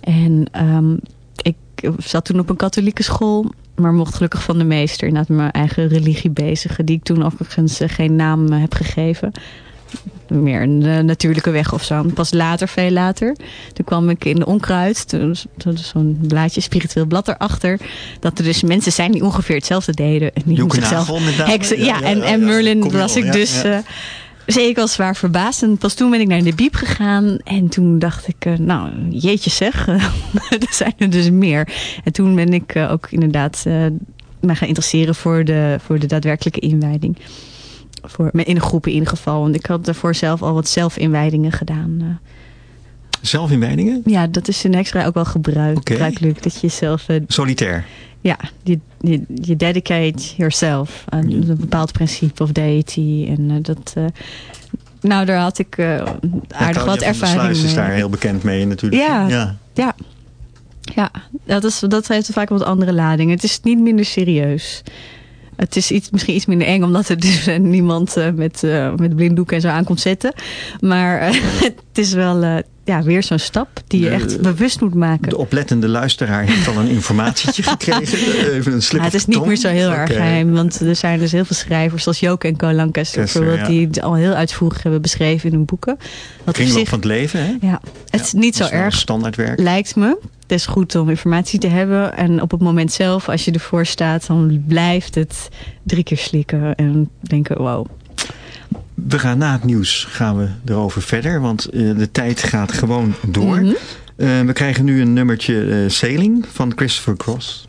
Speaker 3: En ehm, ik zat toen op een katholieke school, maar mocht gelukkig van de meester met mijn eigen religie bezigen, die ik toen overigens eh, geen naam heb gegeven. Meer een eh, natuurlijke weg of zo. Pas later, veel later, toen kwam ik in de onkruid, toen was zo'n blaadje, spiritueel blad erachter, dat er dus mensen zijn die ongeveer hetzelfde deden. En die zichzelf heksen. Ja, en, en Merlin was ik dus...
Speaker 2: ja.
Speaker 3: eh, dus ik was zwaar verbaasd. En pas toen ben ik naar de biep gegaan. En toen dacht ik, eh, nou, jeetje zeg. er zijn er dus meer. En toen ben ik ook inderdaad me gaan interesseren voor de, voor de daadwerkelijke inwijding. Voor, in de groep in ieder geval. Want ik had daarvoor zelf al wat zelfinwijdingen gedaan. eh.
Speaker 2: Zelfinwijdingen?
Speaker 3: ja, dat is in hekserij ook wel gebruik,
Speaker 2: Oké.
Speaker 3: gebruikelijk. Dat je zelf... eh,
Speaker 2: Solitair.
Speaker 3: ja, je, je, je dedicate yourself aan
Speaker 2: Ja.
Speaker 3: een bepaald principe of deity. En eh, dat... nou, daar had ik eh, aardig wat ervaring
Speaker 2: Sluis
Speaker 3: mee.
Speaker 2: is daar heel bekend mee natuurlijk.
Speaker 3: Ja.
Speaker 2: ja.
Speaker 3: Ja, ja dat, is, dat heeft vaak wat andere ladingen. Het is niet minder serieus. Het is iets, misschien iets minder eng, omdat er dus eh, niemand eh, met, eh met blinddoek en zo aan komt zetten. Maar het is wel eh, ja, weer zo'n stap die je
Speaker 2: De-
Speaker 3: echt bewust moet maken.
Speaker 2: De oplettende luisteraar heeft al een informatietje gekregen. Even een slip
Speaker 3: Ja, het is niet meer zo heel erg geheim. Want er zijn dus heel veel schrijvers zoals Joke en Co Lancaster
Speaker 2: Kester,
Speaker 3: bijvoorbeeld.
Speaker 2: ja.
Speaker 3: Die het al heel uitvoerig hebben beschreven in hun boeken. Wat op
Speaker 2: Kringloop
Speaker 3: zich,
Speaker 2: van het leven, hè?
Speaker 3: ja, het is niet zo erg
Speaker 2: Standaardwerk.
Speaker 3: lijkt me. Het is goed om informatie te hebben. En op het moment zelf, als je ervoor staat, dan blijft het drie keer slikken. En denken, wow.
Speaker 2: We gaan na het nieuws gaan we erover verder, want eh, de tijd gaat gewoon door.
Speaker 3: Mhm.
Speaker 2: Eh, we krijgen nu een nummertje eh, Sailing van Christopher Cross.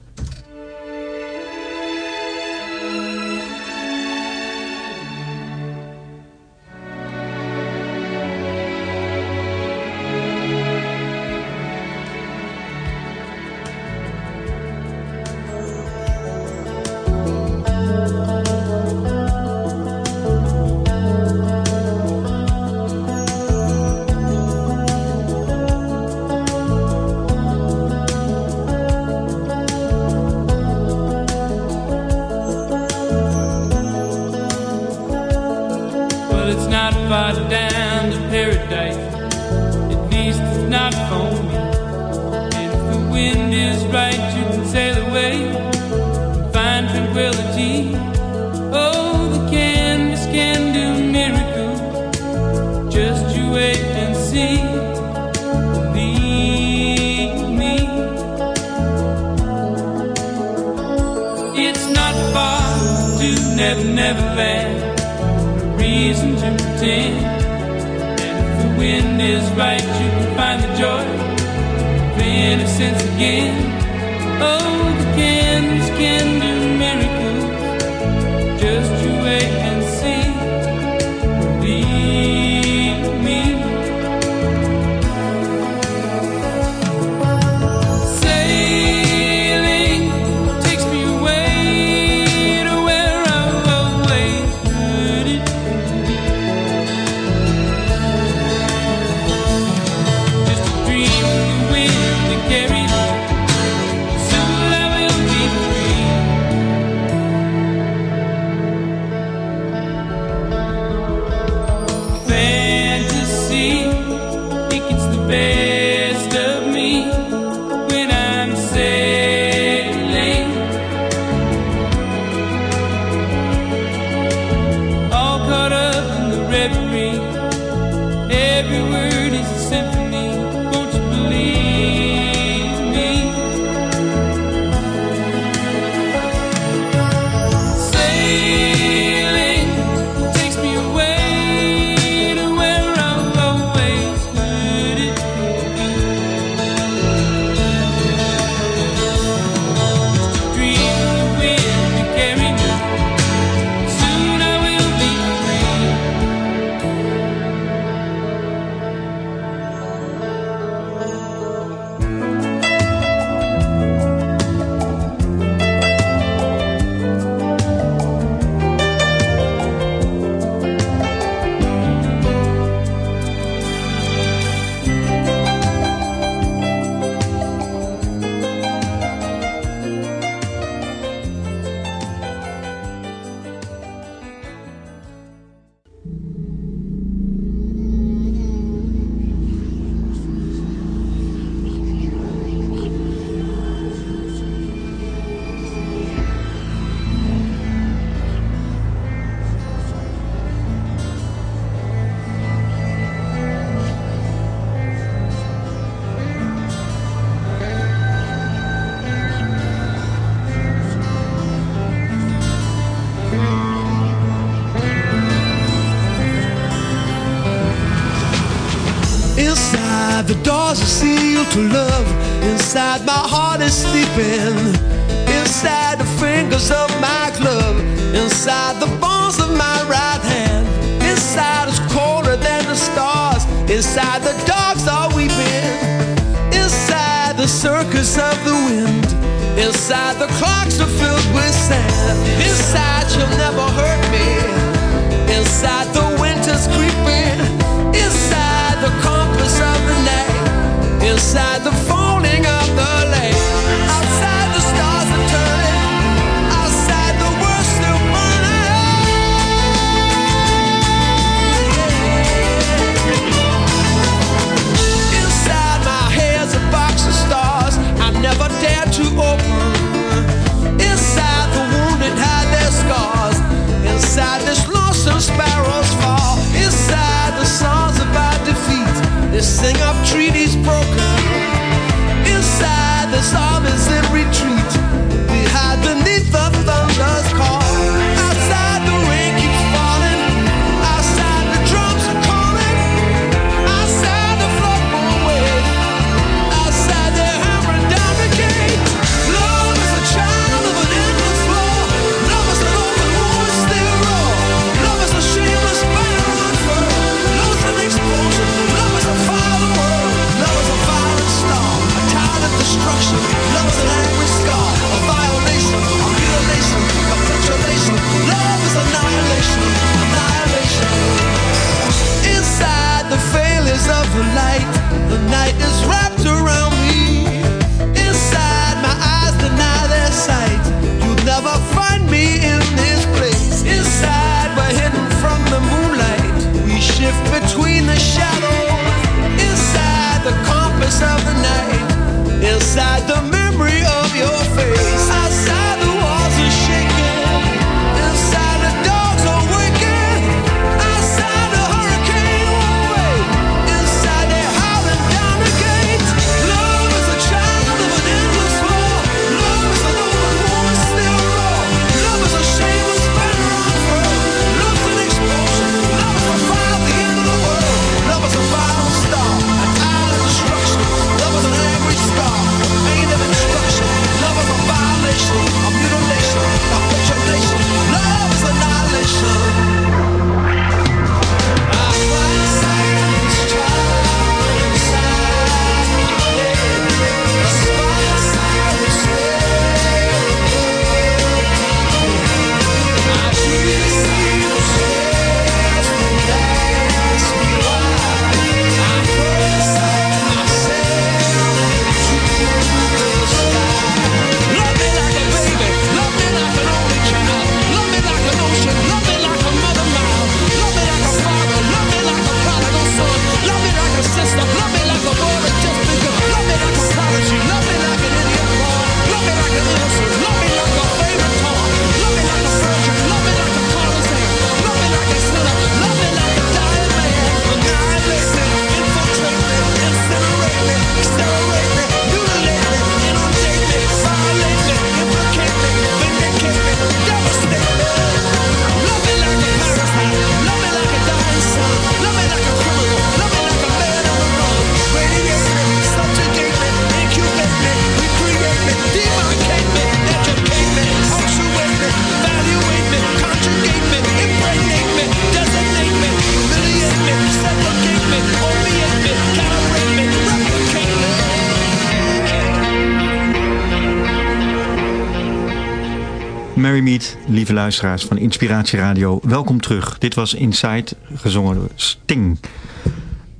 Speaker 2: Luisteraars van Inspiratie Radio. Welkom terug. Dit was Inside, gezongen door Sting.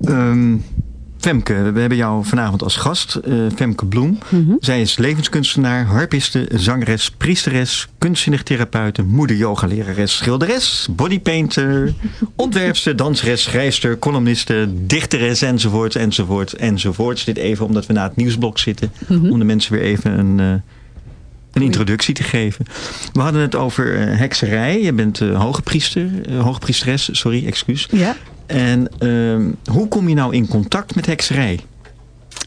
Speaker 2: Ehm, Femke, we hebben jou vanavond als gast. eh, Femke Bloem.
Speaker 3: Mhm.
Speaker 2: Zij is levenskunstenaar, harpiste, zangeres, priesteres, kunstzinnig therapeute, moeder yogalerares, schilderes, bodypainter, ontwerpster, danseres, schrijfster, columniste, dichteres enzovoort, enzovoort, enzovoort. Dit even omdat we na het nieuwsblok zitten.
Speaker 3: Mhm.
Speaker 2: Om de mensen weer even een, eh, een introductie te geven. We hadden het over eh, hekserij. Je bent eh hoge priester, eh, hoge priesteres, sorry, excuus.
Speaker 3: Ja.
Speaker 2: En ehm, hoe kom je nou in contact met hekserij?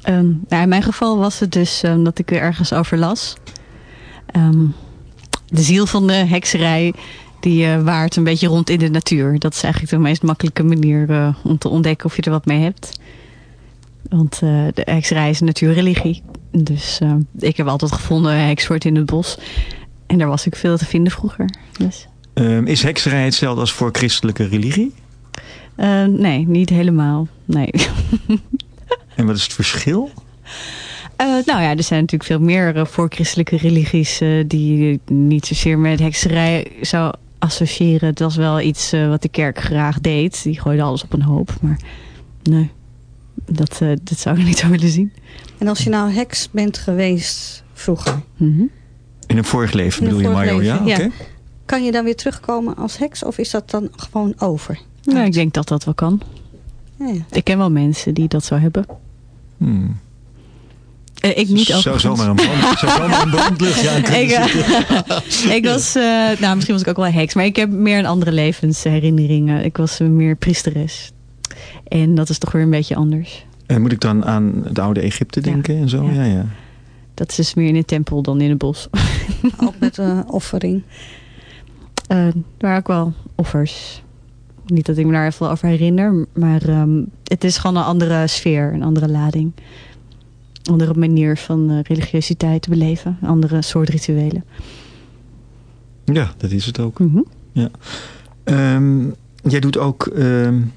Speaker 3: Ehm, nou, in mijn geval was het dus ehm, dat ik er ergens over las. De ziel van de hekserij die waart een beetje rond in de natuur. Dat is eigenlijk de meest makkelijke manier om te ontdekken of je er wat mee hebt. Want de hekserij is een natuurreligie. Dus ik heb altijd gevonden heks wordt in het bos. En daar was ik veel te vinden vroeger. Dus,
Speaker 2: Ehm, is hekserij hetzelfde als voor christelijke religie?
Speaker 3: eh, nee, niet helemaal. Nee.
Speaker 2: En wat is het verschil?
Speaker 3: Eh, nou ja, er zijn natuurlijk veel meer uh, voorchristelijke religies uh, die je niet zozeer met hekserij zou associëren. Het was wel iets uh, wat de kerk graag deed. Die gooide alles op een hoop. Maar nee, dat, uh, dat zou ik niet zo willen zien.
Speaker 4: En als je nou heks bent geweest vroeger.
Speaker 3: Mm -hmm.
Speaker 2: In een vorig leven bedoel je Mario? Ja,
Speaker 4: ja.
Speaker 2: Okay.
Speaker 4: Kan je dan weer terugkomen als heks of is dat dan gewoon over?
Speaker 3: Nou, ik denk dat dat wel kan.
Speaker 4: Ja, ja.
Speaker 3: Ik ken wel mensen die dat zo hebben.
Speaker 2: Hmm.
Speaker 3: Uh, ik niet
Speaker 2: Zo, zomaar een brand, zo zomaar een brandlucht. Ja,
Speaker 3: ik, uh, ik was, uh, nou misschien was ik ook wel heks, maar ik heb meer een andere levensherinneringen. Ik was meer priesteres. En dat is toch weer een beetje anders.
Speaker 2: En moet ik dan aan het oude Egypte denken ja. en zo? Ja. ja, ja.
Speaker 3: Dat is dus meer in een tempel dan in het bos.
Speaker 4: ook met een offering?
Speaker 3: Uh, er waren ook wel offers. Niet dat ik me daar even over herinner, maar um, het is gewoon een andere sfeer, een andere lading. Een andere manier van uh, religiositeit te beleven, een andere soort rituelen.
Speaker 2: Ja, dat is het ook.
Speaker 3: Mm -hmm.
Speaker 2: ja. Um, jij doet ook um,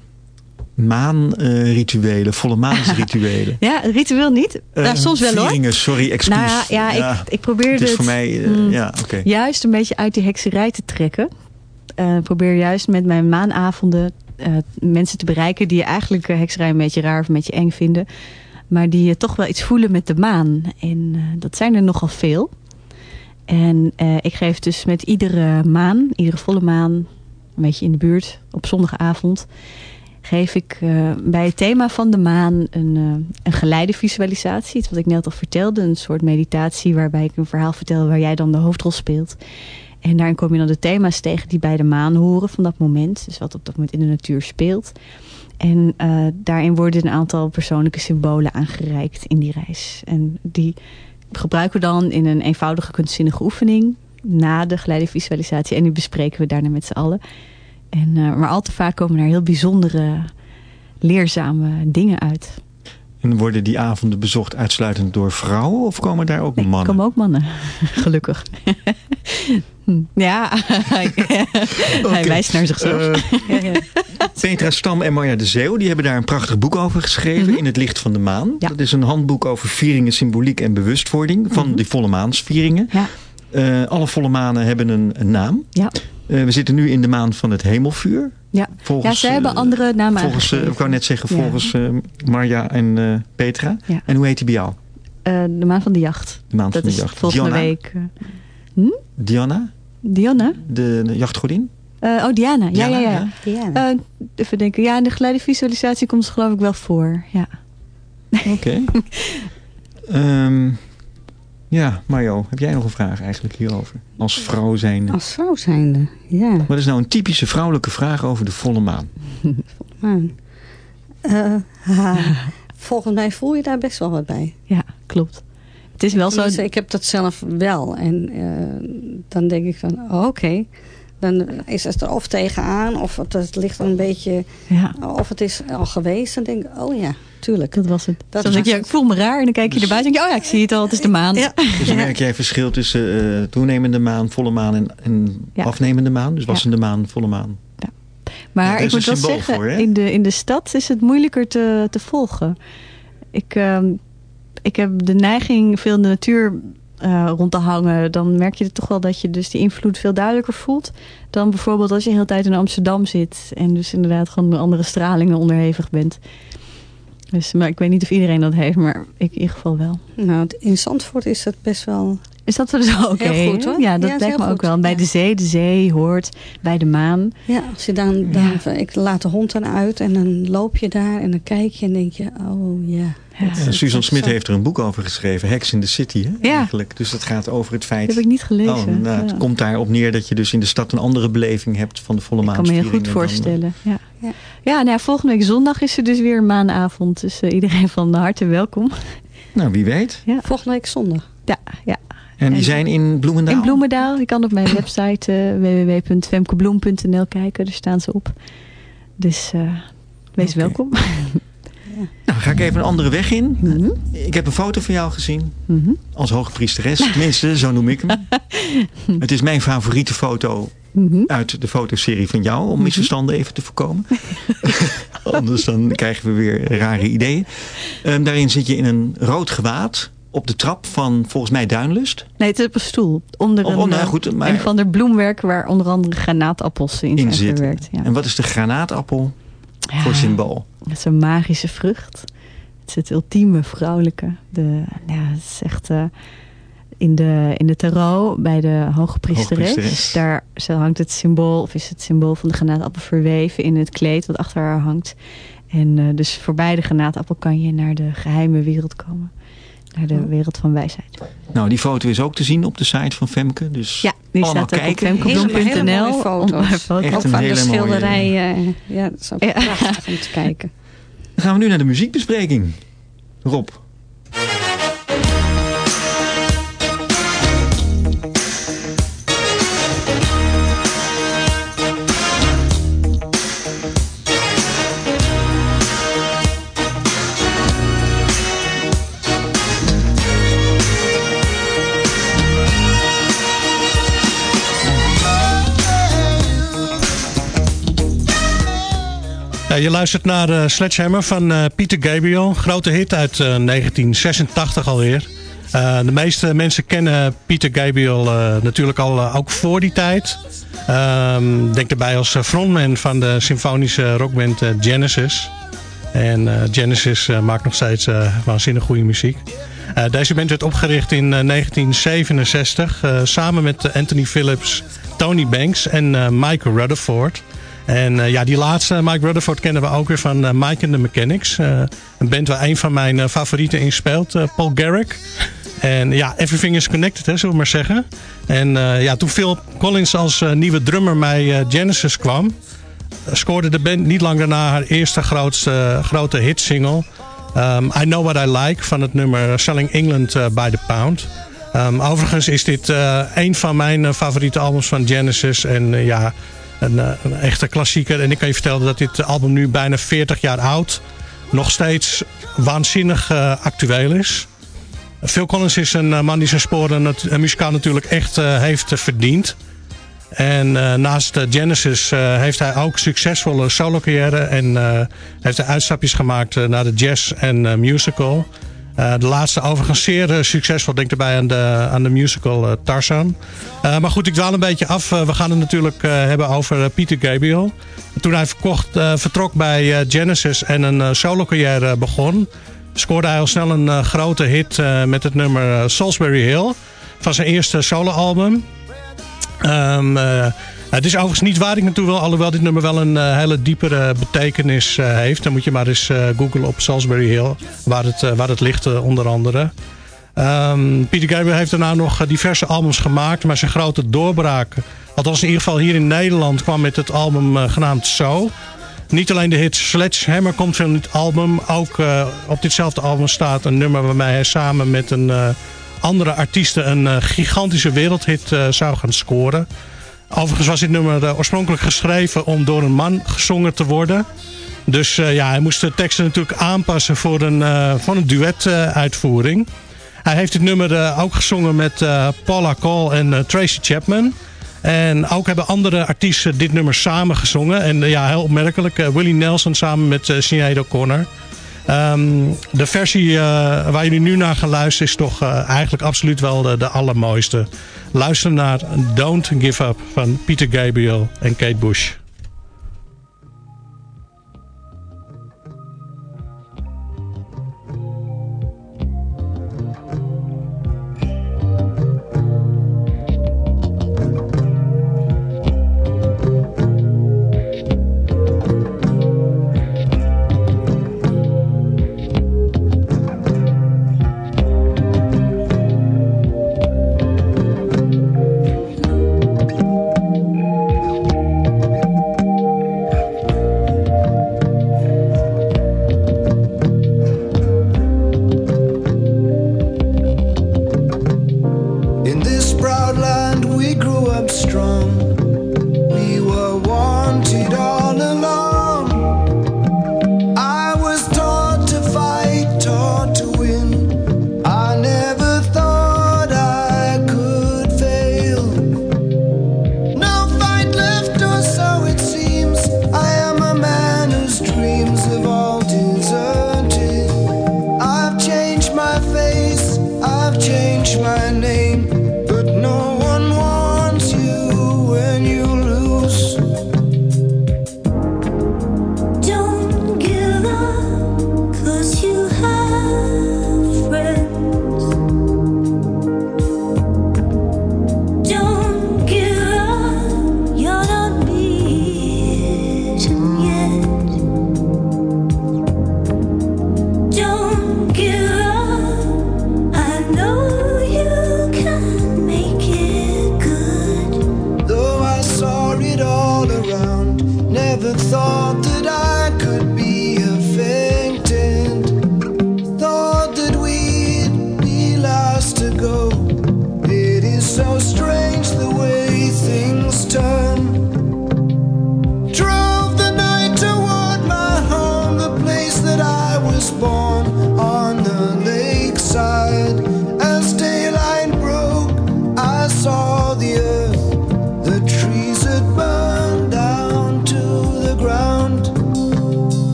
Speaker 2: maanrituelen, uh, volle maansrituelen.
Speaker 3: ja, ritueel niet.
Speaker 2: Uh,
Speaker 3: nou, soms wel hoor.
Speaker 2: Vieringen, sorry, excuus.
Speaker 3: Nou, ja, ja, ik, ik probeer
Speaker 2: het.
Speaker 3: Het
Speaker 2: is voor mij, mm, ja, okay.
Speaker 3: juist een beetje uit die hekserij te trekken. Uh, probeer juist met mijn maanavonden mensen te bereiken die eigenlijk hekserij een beetje raar of een beetje eng vinden. Maar die toch wel iets voelen met de maan. En dat zijn er nogal veel. En ik geef dus met iedere maan, iedere volle maan, een beetje in de buurt, op zondagavond, geef ik uh, bij het thema van de maan een, uh, een geleide visualisatie. Iets wat ik net al vertelde, een soort meditatie waarbij ik een verhaal vertel waar jij dan de hoofdrol speelt. En daarin kom je dan de thema's tegen die bij de maan horen van dat moment. Dus wat op dat moment in de natuur speelt. En uh, daarin worden een aantal persoonlijke symbolen aangereikt in die reis. En die gebruiken we dan in een eenvoudige kunstzinnige oefening na de geleide visualisatie. En die bespreken we daarna met z'n allen. En, uh, maar al te vaak komen er heel bijzondere, leerzame dingen uit.
Speaker 2: En worden die avonden bezocht uitsluitend door vrouwen of komen daar ook
Speaker 3: nee,
Speaker 2: mannen?
Speaker 3: Er komen ook mannen, gelukkig. ja, hij, okay. hij wijst naar zichzelf. Uh,
Speaker 2: ja. Petra Stam en Marja de Zeeuw die hebben daar een prachtig boek over geschreven. Mm -hmm. In het licht van de maan.
Speaker 3: Ja.
Speaker 2: Dat is een handboek over vieringen, symboliek en bewustwording. Van mm -hmm. die volle maansvieringen.
Speaker 3: Ja.
Speaker 2: Uh, alle volle manen hebben een, een naam.
Speaker 3: Ja.
Speaker 2: Uh, we zitten nu in de maan van het hemelvuur.
Speaker 3: Ja,
Speaker 2: volgens,
Speaker 3: ja ze hebben andere namen
Speaker 2: volgens, uh, Ik wou net zeggen, volgens ja. Marja en uh, Petra.
Speaker 3: Ja.
Speaker 2: En hoe heet die bij jou?
Speaker 3: de maan van de jacht.
Speaker 2: De maan
Speaker 3: dat
Speaker 2: van de
Speaker 3: is
Speaker 2: jacht.
Speaker 3: volgende
Speaker 2: Diana?
Speaker 3: week.
Speaker 2: Hm? Diana?
Speaker 3: Diana?
Speaker 2: De, de jachtgodin?
Speaker 3: oh, Diana. Ja,
Speaker 2: Diana,
Speaker 3: ja, ja.
Speaker 4: Diana.
Speaker 3: even denken. Ja, in de geleide visualisatie komt ze geloof ik wel voor. Ja.
Speaker 2: Oké. Okay. um, ja, Mario, heb jij nog een vraag eigenlijk hierover? Als vrouw zijnde.
Speaker 4: Als vrouw zijnde, ja.
Speaker 2: Wat is nou een typische vrouwelijke vraag over de volle maan?
Speaker 4: volle maan. Uh, ha, volgens mij voel je daar best wel wat bij.
Speaker 3: Ja, klopt. Het is wel zo...
Speaker 4: Ik heb dat zelf wel. En uh, dan denk ik van, oh, oké. Okay. Dan is het er of tegenaan, of het, het ligt een beetje...
Speaker 3: Ja.
Speaker 4: Of het is al geweest. Dan denk ik, oh ja, tuurlijk.
Speaker 3: Dat was het.
Speaker 4: Dat
Speaker 3: Zoals ik, ja, ik voel me raar en dan kijk je dus, erbij en denk je, oh ja, ik zie het al, het is de maan.
Speaker 4: Ja.
Speaker 2: Dus dan merk jij verschil tussen uh, toenemende maan, volle maan en, en ja. afnemende maan? Dus wassende maan, volle maan.
Speaker 3: Ja. Maar ik moet wel zeggen, voor, in, de, in de stad is het moeilijker te, te volgen. Ik, uh, ik heb de neiging veel in de natuur eh, rond te hangen, dan merk je toch wel dat je dus die invloed veel duidelijker voelt. Dan bijvoorbeeld als je de hele tijd in Amsterdam zit en dus inderdaad gewoon andere stralingen onderhevig bent. Dus, maar ik weet niet of iedereen dat heeft, maar ik in ieder geval wel.
Speaker 4: Nou, in Zandvoort is het best wel...
Speaker 3: Is dat dus oké?
Speaker 4: Heel goed, hoor.
Speaker 3: Ja, dat
Speaker 4: Ja,
Speaker 3: lijkt me ook wel. Bij
Speaker 4: Ja.
Speaker 3: de zee, de zee hoort, bij de maan.
Speaker 4: Ja, als je dan, dan ik laat de hond dan uit en dan loop je daar en dan kijk je en denk je, oh ja.
Speaker 3: Ja.
Speaker 2: Ja, Susan Smit heeft er een boek over geschreven, Hex in the City, hè,
Speaker 3: Ja.
Speaker 2: eigenlijk. Dus het gaat over het feit...
Speaker 3: Dat heb ik niet gelezen.
Speaker 2: Oh, nou, het
Speaker 3: Ja.
Speaker 2: komt daarop neer dat je dus in de stad een andere beleving hebt van de volle
Speaker 3: Ik kan me heel goed voorstellen. Ja,
Speaker 4: Ja.
Speaker 3: ja. nou ja, volgende week zondag is er dus weer een maanavond. Dus eh, iedereen van harte welkom.
Speaker 2: Nou, wie weet.
Speaker 3: Ja,
Speaker 4: Volgende week zondag.
Speaker 3: ja, ja.
Speaker 2: En die zijn in Bloemendaal?
Speaker 3: In Bloemendaal. Je kan op mijn website eh, www.femkebloem.nl kijken. Daar staan ze op. Dus eh, wees welkom.
Speaker 2: Nou, ga ik even een andere weg in.
Speaker 3: Mhm,
Speaker 2: Ik heb een foto van jou gezien.
Speaker 3: mhm.
Speaker 2: Als hoogpriesteres. Tenminste, zo noem ik hem. Het is mijn favoriete foto
Speaker 3: Mhm.
Speaker 2: uit de fotoserie van jou. Om misverstanden even te voorkomen. Anders dan krijgen we weer rare ideeën. Ehm, daarin zit je in een rood gewaad. Op de trap van volgens mij Duinlust.
Speaker 3: Nee, het is op een stoel. Onder
Speaker 2: Oh,
Speaker 3: een,
Speaker 2: nou
Speaker 3: eh,
Speaker 2: goed, maar-
Speaker 3: een van de bloemwerk waar onder andere granaatappels in,
Speaker 2: In
Speaker 3: zijn
Speaker 2: zitten.
Speaker 3: verwerkt. Ja.
Speaker 2: En wat is de granaatappel
Speaker 3: Ja,
Speaker 2: voor symbool?
Speaker 3: Het is een magische vrucht. Het is het ultieme vrouwelijke. De, ja, het is echt eh, in, de, in de tarot bij de hoge priesteres.
Speaker 2: Hoogpriesteres.
Speaker 3: Daar zo hangt het symbool, of is het symbool van de granaatappel verweven in het kleed wat achter haar hangt. En eh, dus voorbij de granaatappel kan je naar de geheime wereld komen. Naar de wereld van wijsheid.
Speaker 2: Nou, die foto is ook te zien op de site van Femke. Dus
Speaker 3: Ja, die
Speaker 2: allemaal
Speaker 3: staat ook op
Speaker 2: kijken.
Speaker 4: Hele
Speaker 3: femkebloem.nl.
Speaker 4: mooie foto's.
Speaker 2: Echt
Speaker 4: Ook
Speaker 2: een
Speaker 4: van de
Speaker 2: hele mooie-
Speaker 4: schilderijen. Ja, dat is ook
Speaker 3: Ja.
Speaker 4: prachtig om te kijken.
Speaker 2: Dan gaan we nu naar de muziekbespreking. Rob.
Speaker 6: Je luistert naar eh, Sledgehammer van eh, Peter Gabriel. Grote hit uit eh, 1986 alweer. Eh, de meeste mensen kennen Peter Gabriel natuurlijk al ook voor die tijd. Ehm, denk erbij als frontman van de symfonische rockband Genesis. En Genesis maakt nog steeds waanzinnig goede muziek. Deze band werd opgericht in eh, 1967 eh, samen met Anthony Phillips, Tony Banks en Mike Rutherford. En eh, ja, die laatste, Mike Rutherford, kennen we ook weer van eh, Mike and the Mechanics. Eh, een band waar een van mijn favorieten in speelt, Paul Garrick. En ja, everything is connected, hè, zullen we maar zeggen. En ja, toen Phil Collins als nieuwe drummer bij Genesis kwam... scoorde de band niet lang daarna haar eerste grootste, grote hitsingle... Um, I Know What I Like van het nummer Selling England by the Pound. Um, overigens is dit eh, een van mijn favoriete albums van Genesis. En ja, een, eh, een echte klassieker. En ik kan je vertellen dat dit album nu bijna 40 jaar oud... nog steeds waanzinnig eh, actueel is. Phil Collins is een eh, man die zijn sporen eh, muzikaal natuurlijk echt heeft verdiend. En eh, naast Genesis heeft hij ook succesvolle solo carrière en heeft hij uitstapjes gemaakt naar de jazz en musical. Eh, de laatste overigens zeer eh, succesvol, denk erbij aan de, aan de musical eh, Tarzan. Maar goed, ik dwaal een beetje af. We gaan het natuurlijk hebben over Peter Gabriel. Toen hij verkocht, vertrok bij Genesis en een solo carrière begon, scoorde hij al snel een grote hit met het nummer Salisbury Hill van zijn eerste soloalbum. Eh, het is overigens niet waar ik naartoe wil, alhoewel dit nummer wel een eh, hele diepere betekenis eh, heeft. Dan moet je maar eens eh googlen op Salisbury Hill, waar het, waar het ligt onder andere. Ehm, Peter Gabriel heeft daarna nog diverse albums gemaakt, maar zijn grote doorbraak, althans in ieder geval hier in Nederland, kwam met het album genaamd So. Niet alleen de hit Sledgehammer komt van dit album, ook op ditzelfde album staat een nummer waarmee hij samen met een andere artiesten een gigantische wereldhit zou gaan scoren. Overigens was dit nummer eh, oorspronkelijk geschreven om door een man gezongen te worden. Dus eh, ja, hij moest de teksten natuurlijk aanpassen voor een, eh, voor een duet-uitvoering. hij heeft dit nummer ook gezongen met Paula Cole en Tracy Chapman. En ook hebben andere artiesten dit nummer samen gezongen. En ja, heel opmerkelijk. Willie Nelson samen met uh, Sinead O'Connor.
Speaker 7: Ehm, de versie uh, waar jullie nu naar gaan luisteren is toch uh, eigenlijk absoluut wel de, de, allermooiste. Luister naar Don't Give Up van Peter Gabriel en Kate Bush.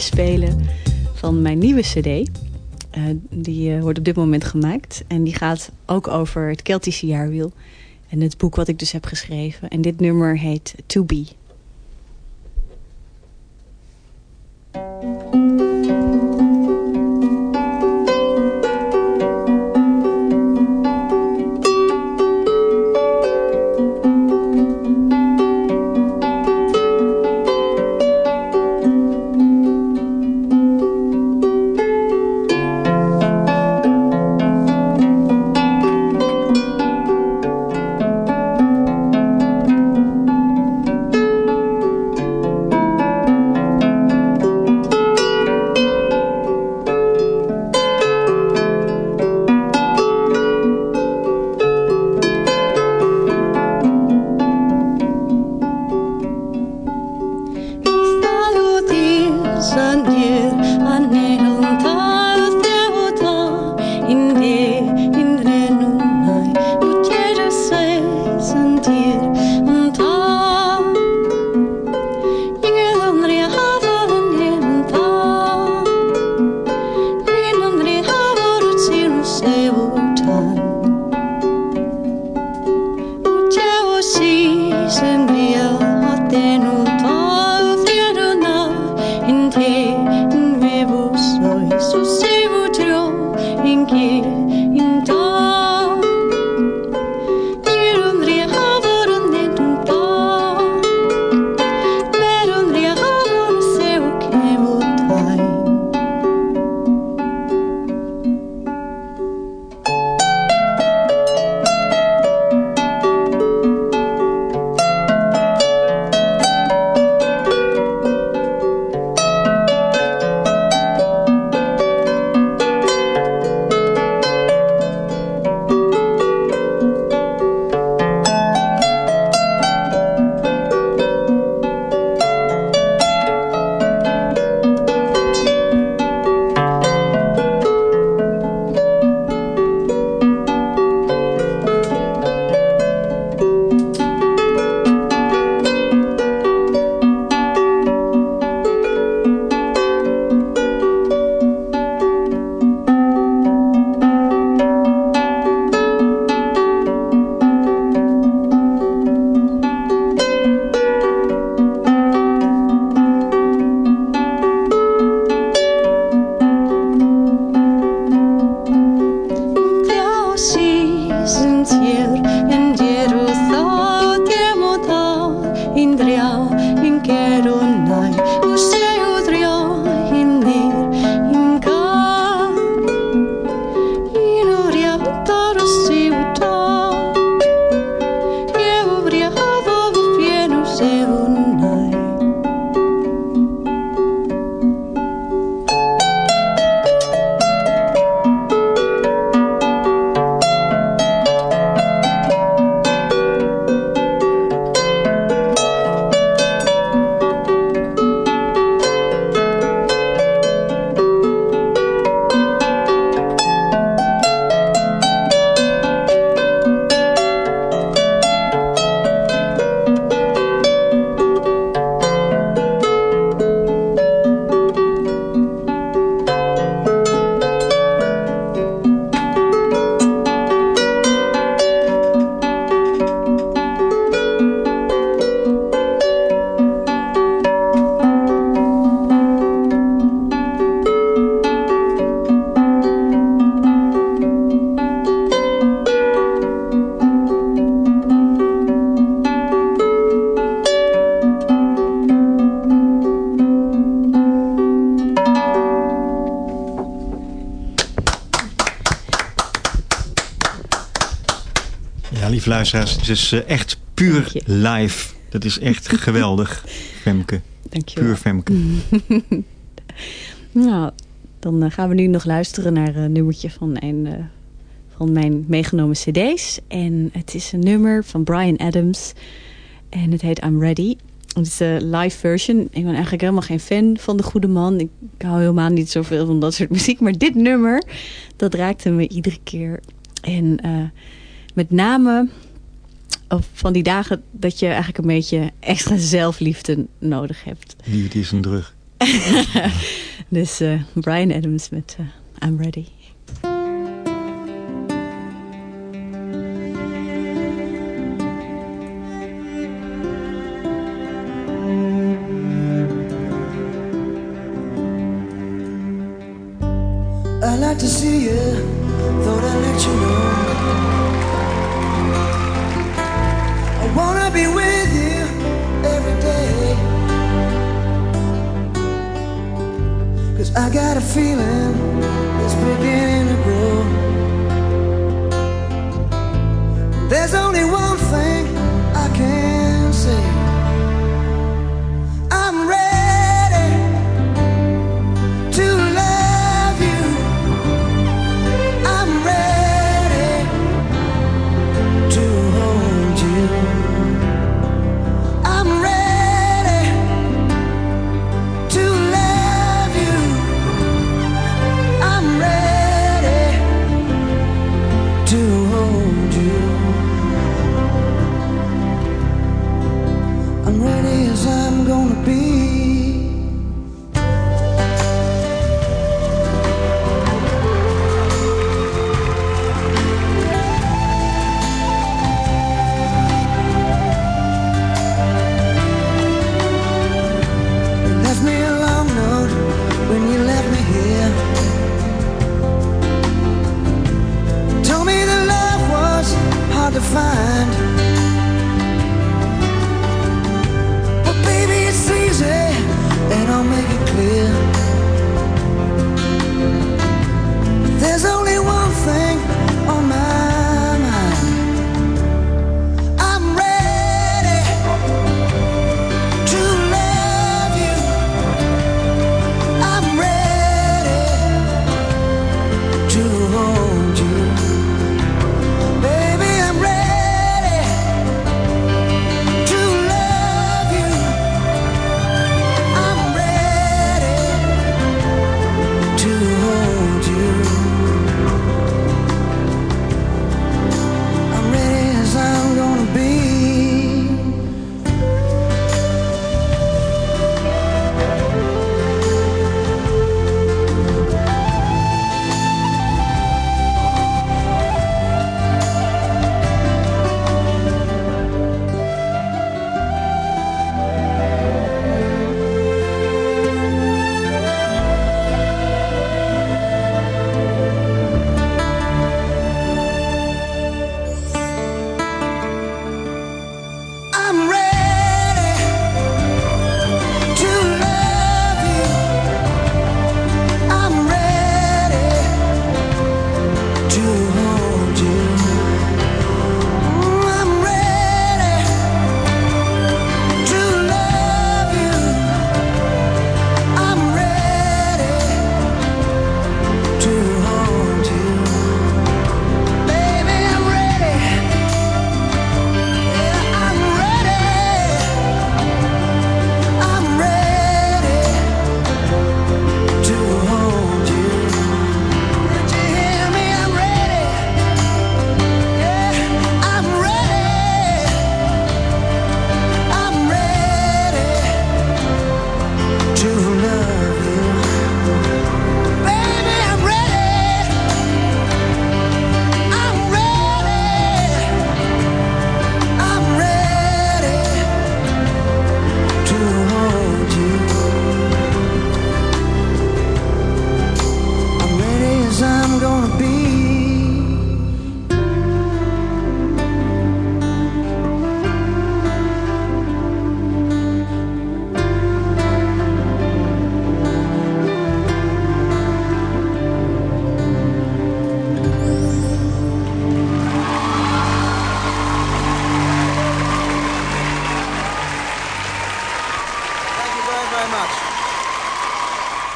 Speaker 3: Spelen van mijn nieuwe cd. Eh, die eh, wordt op dit moment gemaakt. En die gaat ook over het Keltische jaarwiel. En het boek wat ik dus heb geschreven. En dit nummer heet To Be.
Speaker 2: Luisteraars, het is eh, echt puur
Speaker 3: Dank je.
Speaker 2: live. Dat is echt geweldig, Femke.
Speaker 3: Dankjewel.
Speaker 2: Puur Femke.
Speaker 3: Nou, dan eh, gaan we nu nog luisteren naar een nummertje van een eh, van mijn meegenomen cd's. En het is een nummer van Brian Adams. En het heet I'm Ready. Het is een live version. Ik ben eigenlijk helemaal geen fan van de goede man. Ik hou helemaal niet zoveel van dat soort muziek. Maar dit nummer, dat raakte me iedere keer. En met name van die dagen dat je eigenlijk een beetje extra zelfliefde nodig hebt.
Speaker 2: Liefde is een drug.
Speaker 3: Dus eh, Brian Adams met eh, I'm Ready.
Speaker 7: I'd like to see you, wanna be with you every day. Cause I got a feeling it's beginning to grow. There's only one thing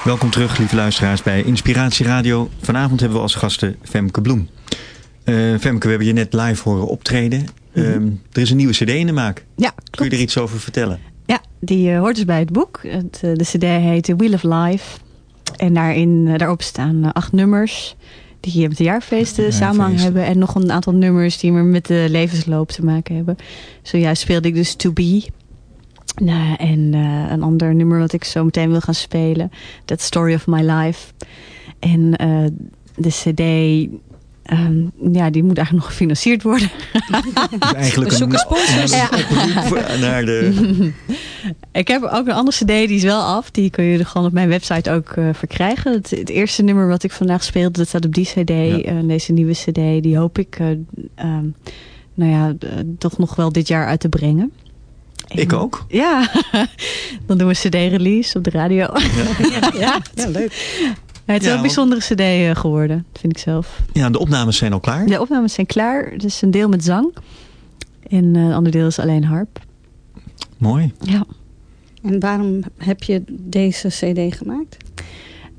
Speaker 2: Welkom terug, lieve luisteraars, bij Inspiratie Radio. Vanavond hebben we als gasten Femke Bloem. Eh, Femke, we hebben je net live horen optreden. Ehm, er is een nieuwe cd in de maak.
Speaker 3: Ja,
Speaker 2: Kun je
Speaker 3: klopt.
Speaker 2: er iets over vertellen?
Speaker 3: Ja, die eh, hoort dus bij het boek. Het, eh, de cd heet The Wheel of Life. En daarin, daarop staan acht nummers die met de jaarfeesten
Speaker 2: Jaarfeesten.
Speaker 3: samenhang hebben. En nog een aantal nummers die meer met de levensloop te maken hebben. Zojuist speelde ik dus To Be. Nou, en eh, een ander nummer wat ik zo meteen wil gaan spelen. That Story of My Life. En eh, de cd... ehm, ja, die moet eigenlijk nog gefinancierd worden.
Speaker 2: Dus eigenlijk
Speaker 4: We zoeken sponsors.
Speaker 2: naar de...
Speaker 3: Ik heb ook een andere cd, die is wel af. Die kun je gewoon op mijn website ook eh, verkrijgen. Het, het eerste nummer wat ik vandaag speelde, dat staat op die cd. Eh, deze nieuwe cd, die hoop ik eh, ehm, nou ja, toch nog wel dit jaar uit te brengen.
Speaker 2: Ik ook.
Speaker 3: Ja, dan doen we cd-release op de radio. Ja, ja.
Speaker 4: Ja, leuk.
Speaker 3: het is
Speaker 2: Ja,
Speaker 3: wel een bijzondere cd eh, geworden, vind ik zelf.
Speaker 2: Ja, de opnames zijn al klaar.
Speaker 3: De opnames zijn klaar. Het is een deel met zang. En eh, een ander deel is alleen harp.
Speaker 2: Mooi.
Speaker 3: Ja.
Speaker 4: En waarom heb je deze cd gemaakt?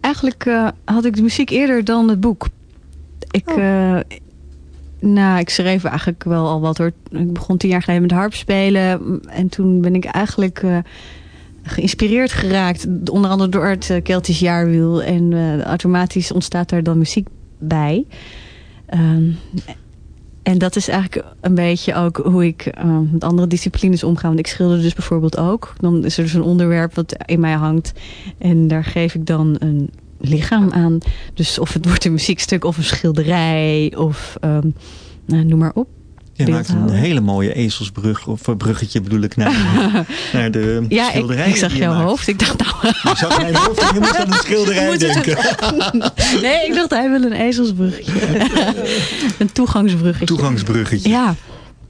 Speaker 3: Eigenlijk eh, had ik de muziek eerder dan het boek. Ik,
Speaker 4: Oh.
Speaker 3: eh, nou, ik schreef eigenlijk wel al wat hoor. Ik begon tien jaar geleden met harp spelen. En toen ben ik eigenlijk eh, geïnspireerd geraakt. Onder andere door het eh, Keltisch jaarwiel. En eh, automatisch ontstaat daar dan muziek bij. Ehm, en dat is eigenlijk een beetje ook hoe ik met andere disciplines omga. Want ik schilder dus bijvoorbeeld ook. Dan is er dus een onderwerp wat in mij hangt. En daar geef ik dan een lichaam aan. Dus of het wordt een muziekstuk of een schilderij of ehm, nou, noem maar op.
Speaker 2: Je maakt een hele mooie ezelsbrug, of eh, bruggetje bedoel ik, naar, naar de
Speaker 3: Ja, ik,
Speaker 2: schilderijen
Speaker 3: ik zag jouw
Speaker 2: maakt.
Speaker 3: hoofd. Ik dacht nou...
Speaker 2: Je zag mijn hoofd en je moest aan een schilderij
Speaker 3: het-
Speaker 2: denken.
Speaker 3: Nee, ik dacht hij wil een ezelsbruggetje. een toegangsbruggetje.
Speaker 2: Toegangsbruggetje.
Speaker 3: Ja,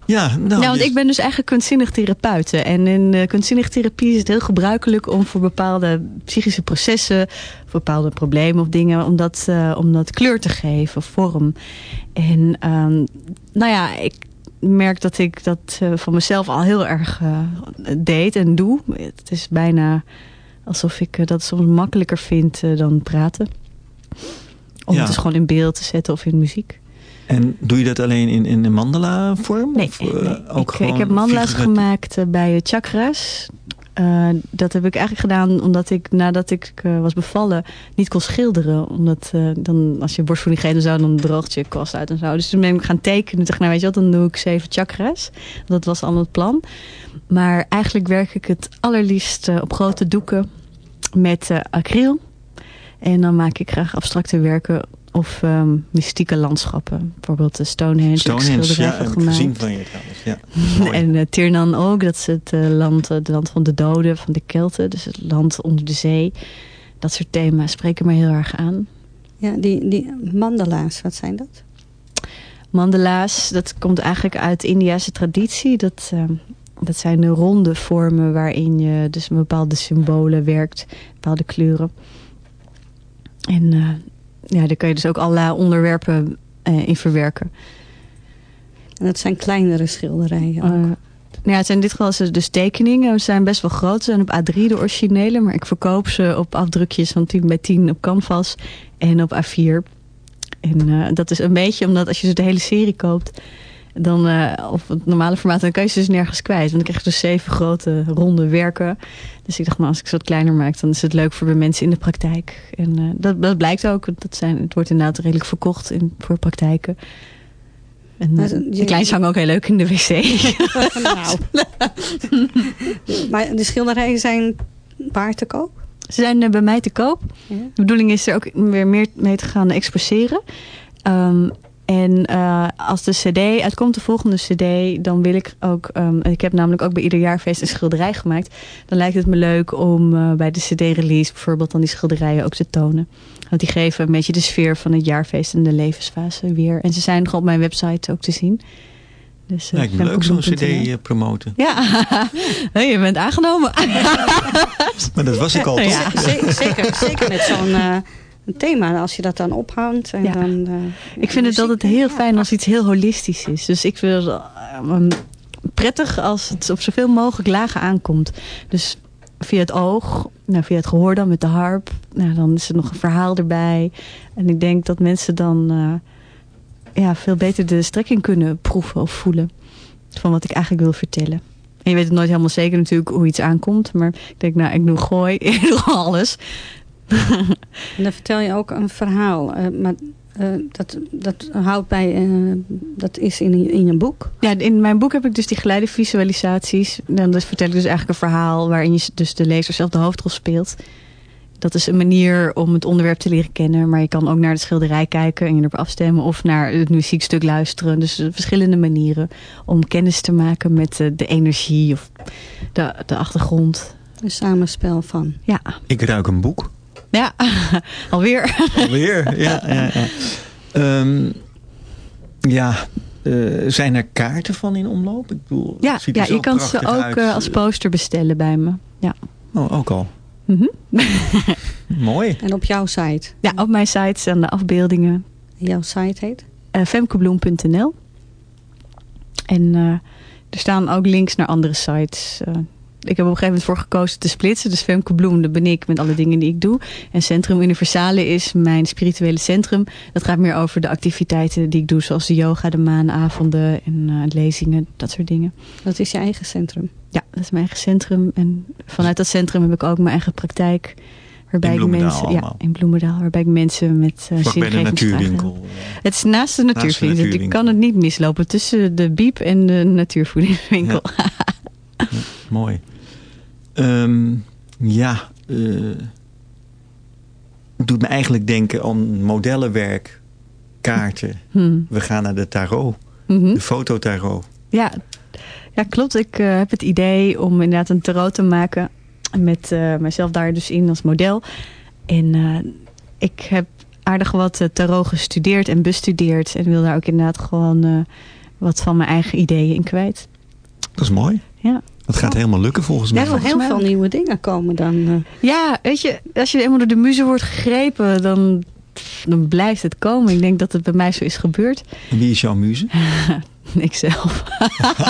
Speaker 2: Ja, nou,
Speaker 3: nou, want
Speaker 2: dus-
Speaker 3: ik ben dus eigenlijk kunstzinnig therapeute. En in uh, kunstzinnig therapie is het heel gebruikelijk om voor bepaalde psychische processen, voor bepaalde problemen of dingen, om dat, eh, om dat kleur te geven, vorm. En ehm, nou ja, ik merk dat ik dat eh, van mezelf al heel erg deed en doe. Het is bijna alsof ik dat soms makkelijker vind dan praten. Om
Speaker 2: Ja.
Speaker 3: het dus gewoon in beeld te zetten of in muziek.
Speaker 2: En doe je dat alleen in, in een mandala vorm?
Speaker 3: Nee,
Speaker 2: of, eh,
Speaker 3: nee.
Speaker 2: ook
Speaker 3: ik,
Speaker 2: gewoon
Speaker 3: ik heb mandala's gemaakt eh, bij chakras. Eh, dat heb ik eigenlijk gedaan omdat ik nadat ik eh, was bevallen niet kon schilderen. Omdat eh, dan, als je borstvoeding geeft en zo, dan droogt je kwast uit en zo. Dus toen ben ik gaan tekenen. Zeg, nou weet je wat, dan doe ik zeven chakras. Dat was allemaal het plan. Maar eigenlijk werk ik het allerliefst eh, op grote doeken met eh, acryl. En dan maak ik graag abstracte werken of ehm, mystieke landschappen. Bijvoorbeeld de Stonehenge,
Speaker 2: Stonehenge, ja, heb ik
Speaker 3: gemaakt.
Speaker 2: gezien van je trouwens. Ja.
Speaker 3: En uh, Tirnan ook, dat is het uh, land, uh, het land van de doden, van de Kelten. Dus het land onder de zee. Dat soort thema's spreken me heel erg aan.
Speaker 4: Ja, die, die mandala's, wat zijn dat?
Speaker 3: Mandala's, dat komt eigenlijk uit de Indiase traditie. Dat, uh, dat zijn de ronde vormen waarin je dus bepaalde symbolen werkt, bepaalde kleuren. En uh, ja, daar kun je dus ook allerlei onderwerpen uh, in verwerken.
Speaker 4: En dat zijn kleinere schilderijen ook.
Speaker 3: Uh, nou ja, het zijn in dit geval dus tekeningen. Ze zijn best wel groot. Ze zijn op A3 de originele. Maar ik verkoop ze op afdrukjes van 10 bij 10 op canvas. En op A4. En uh, dat is een beetje omdat als je dus de hele serie koopt... Dan, uh, of het normale formaat, dan kan je ze dus nergens kwijt. Want dan krijg dus zeven grote ronde werken. Dus ik dacht, nou, als ik ze wat kleiner maak, dan is het leuk voor de mensen in de praktijk. En uh, dat, dat blijkt ook. Dat zijn, het wordt inderdaad redelijk verkocht in, voor praktijken. En je... de kleins hangen ook heel leuk in de wc.
Speaker 4: nou. maar de schilderijen zijn waar te koop?
Speaker 3: Ze zijn bij mij te koop. Ja. De bedoeling is er ook weer meer mee te gaan exposeren. Um, en uh, als de cd uitkomt, de volgende cd, dan wil ik ook... Um, ik heb namelijk ook bij ieder jaarfeest een schilderij gemaakt. Dan lijkt het me leuk om uh, bij de cd-release bijvoorbeeld dan die schilderijen ook te tonen. Want die geven een beetje de sfeer van het jaarfeest en de levensfase weer. En ze zijn nog op mijn website ook te zien.
Speaker 2: Dus, uh, Lijkt me leuk zo'n cd uh, promoten.
Speaker 3: Ja, je bent aangenomen.
Speaker 2: maar dat was ik al, toch?
Speaker 4: Ja. Zeker, zeker, zeker met zo'n uh, thema. Als je dat dan ophangt. En
Speaker 3: ja.
Speaker 4: dan, uh,
Speaker 3: ik vind het altijd heel fijn als iets heel holistisch is. Dus ik vind het um, prettig als het op zoveel mogelijk lagen aankomt. Dus via het oog, nou, via het gehoor dan met de harp. Nou, dan is er nog een verhaal erbij. En ik denk dat mensen dan eh, ja, veel beter de strekking kunnen proeven of voelen. Van wat ik eigenlijk wil vertellen. En je weet het nooit helemaal zeker natuurlijk hoe iets aankomt. Maar ik denk, nou, ik doe gooi, ik doe alles.
Speaker 4: En dan vertel je ook een verhaal. eh, maar eh, dat, dat houdt bij, eh, dat is in, in een boek.
Speaker 3: Ja, in mijn boek heb ik dus die geleide visualisaties. Dan dus vertel ik dus eigenlijk een verhaal waarin je dus de lezer zelf de hoofdrol speelt. Dat is een manier om het onderwerp te leren kennen. Maar je kan ook naar de schilderij kijken en je erop afstemmen. Of naar het muziekstuk luisteren. Dus verschillende manieren om kennis te maken met de, de energie of de, de achtergrond.
Speaker 4: Een samenspel van.
Speaker 3: Ja,
Speaker 2: Ik ruik een boek.
Speaker 3: Ja. alweer.
Speaker 2: Alweer, ja. ja, ja. Ehm, ja, eh, zijn er kaarten van in omloop? Ik bedoel,
Speaker 3: Ja,
Speaker 2: ziet
Speaker 3: ja je kan ze ook
Speaker 2: uit.
Speaker 3: eh, als poster bestellen bij me. Ja.
Speaker 2: Oh, ook al.
Speaker 3: Mhm.
Speaker 2: Mooi.
Speaker 4: En op jouw site.
Speaker 3: ja, op mijn site staan de afbeeldingen.
Speaker 4: Jouw site heet?
Speaker 3: eh femkebloem.nl. En eh, er staan ook links naar andere sites. Ik heb op een gegeven moment voor gekozen te splitsen. Dus Femke Bloem, dat ben ik met alle dingen die ik doe. En Centrum Universale is mijn spirituele centrum. Dat gaat meer over de activiteiten die ik doe. Zoals de yoga, de maanavonden en eh, lezingen, dat soort dingen.
Speaker 4: Dat is je eigen centrum.
Speaker 3: Ja, dat is mijn eigen centrum. En vanuit dat centrum heb ik ook mijn eigen praktijk. Waarbij
Speaker 2: In
Speaker 3: ik
Speaker 2: Bloemendaal
Speaker 3: mensen, ja, in Bloemendaal, waarbij ik mensen met uh,
Speaker 2: Vlak bij de natuurwinkel.
Speaker 3: het is naast de natuurvrienden. Ik
Speaker 2: natuurwinkel.
Speaker 3: kan het niet mislopen. Tussen de biep en de natuurvoedingswinkel.
Speaker 2: Mooi. Ehm, ja, eh, het doet me eigenlijk denken aan modellenwerk, kaarten.
Speaker 3: Hmm.
Speaker 2: We gaan naar de tarot,
Speaker 3: Mhm.
Speaker 2: de fototarot.
Speaker 3: ja. ja, klopt. Ik eh, heb het idee om inderdaad een tarot te maken. Met eh, mijzelf daar dus in als model. En eh, ik heb aardig wat eh, tarot gestudeerd en bestudeerd. En wil daar ook inderdaad gewoon eh, wat van mijn eigen ideeën in kwijt.
Speaker 2: Dat is mooi.
Speaker 3: Ja.
Speaker 2: Dat gaat helemaal lukken volgens mij.
Speaker 4: Er gaan heel
Speaker 3: mij
Speaker 4: veel nieuwe dingen komen dan. eh.
Speaker 3: Ja, weet je, als je eenmaal door de muze wordt gegrepen, dan, dan blijft het komen. Ik denk dat het bij mij zo is gebeurd.
Speaker 2: En wie is jouw muze?
Speaker 3: Ikzelf.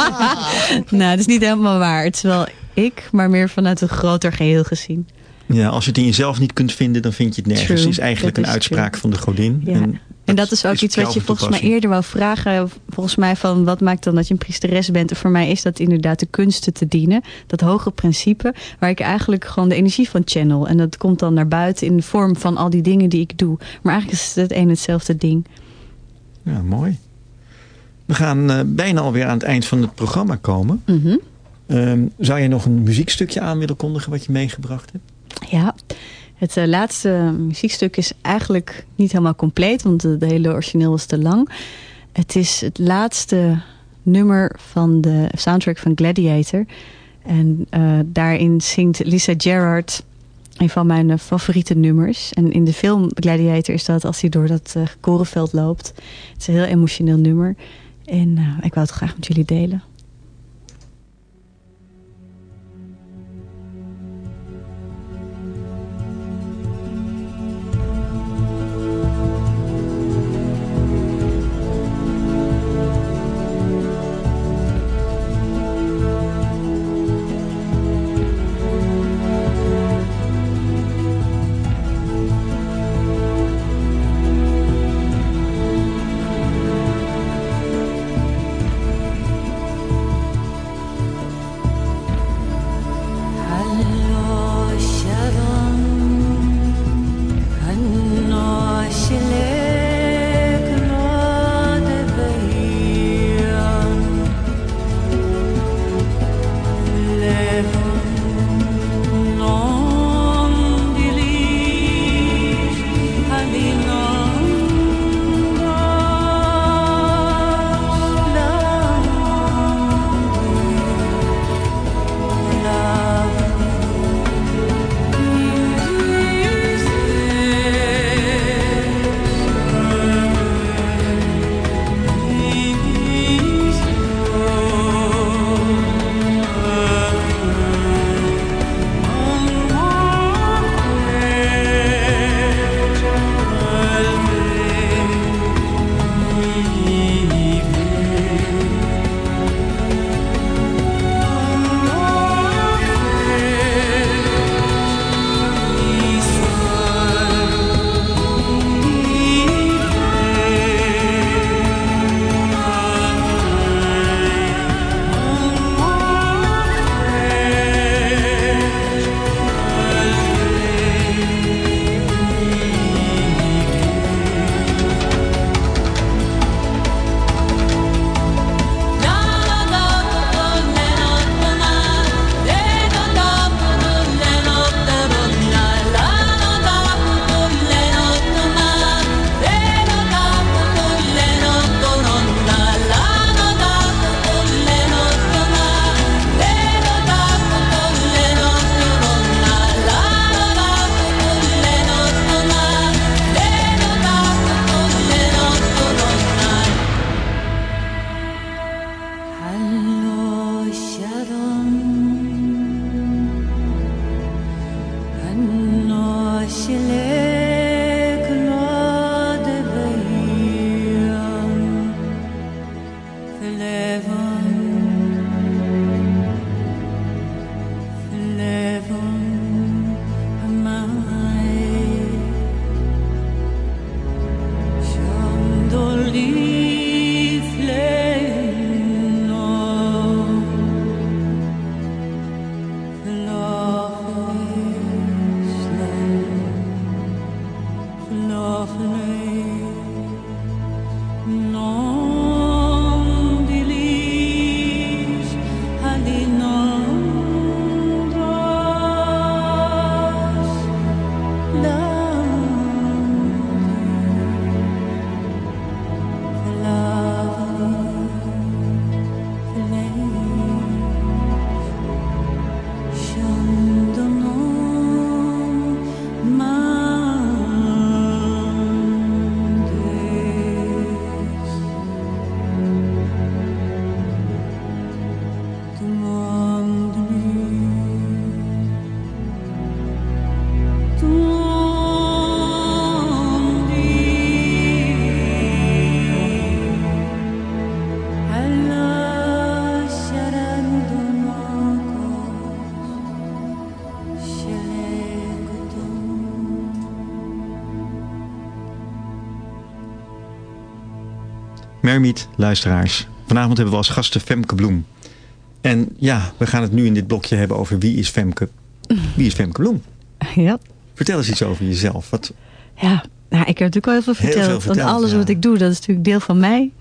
Speaker 3: nou, dat is niet helemaal waar. Het is wel ik, maar meer vanuit een groter geheel gezien.
Speaker 2: Ja, als je het in jezelf niet kunt vinden, dan vind je het nergens.
Speaker 3: True,
Speaker 2: Het is eigenlijk een uitspraak
Speaker 3: true.
Speaker 2: van de godin.
Speaker 3: Ja. En dat is ook iets wat je volgens mij eerder wou vragen. Volgens mij van wat maakt dan dat je een priesteres bent? En voor mij is dat inderdaad de kunsten te dienen. Dat hoge principe waar ik eigenlijk gewoon de energie van channel. En dat komt dan naar buiten in de vorm van al die dingen die ik doe. Maar eigenlijk is het een en hetzelfde ding.
Speaker 2: Ja, mooi. We gaan eh, bijna alweer aan het eind van het programma komen.
Speaker 3: Mhm.
Speaker 2: Ehm, zou je nog een muziekstukje aan willen kondigen wat je meegebracht hebt?
Speaker 3: Ja, het eh, laatste muziekstuk is eigenlijk niet helemaal compleet, want de, de hele origineel is te lang. Het is het laatste nummer van de soundtrack van Gladiator. En eh, daarin zingt Lisa Gerrard een van mijn eh, favoriete nummers. En in de film Gladiator is dat als hij door dat eh, korenveld loopt. Het is een heel emotioneel nummer. En eh, ik wou het graag met jullie delen.
Speaker 2: Luisteraars. Vanavond hebben we als gasten Femke Bloem. En ja, we gaan het nu in dit blokje hebben over wie is Femke, wie is Femke Bloem?
Speaker 3: Ja.
Speaker 2: Vertel eens iets over jezelf. Wat,
Speaker 3: Ja, nou, ik heb natuurlijk al heel veel
Speaker 2: Heel
Speaker 3: verteld.
Speaker 2: veel verteld,
Speaker 3: want alles
Speaker 2: ja.
Speaker 3: wat ik doe, dat is natuurlijk deel van mij.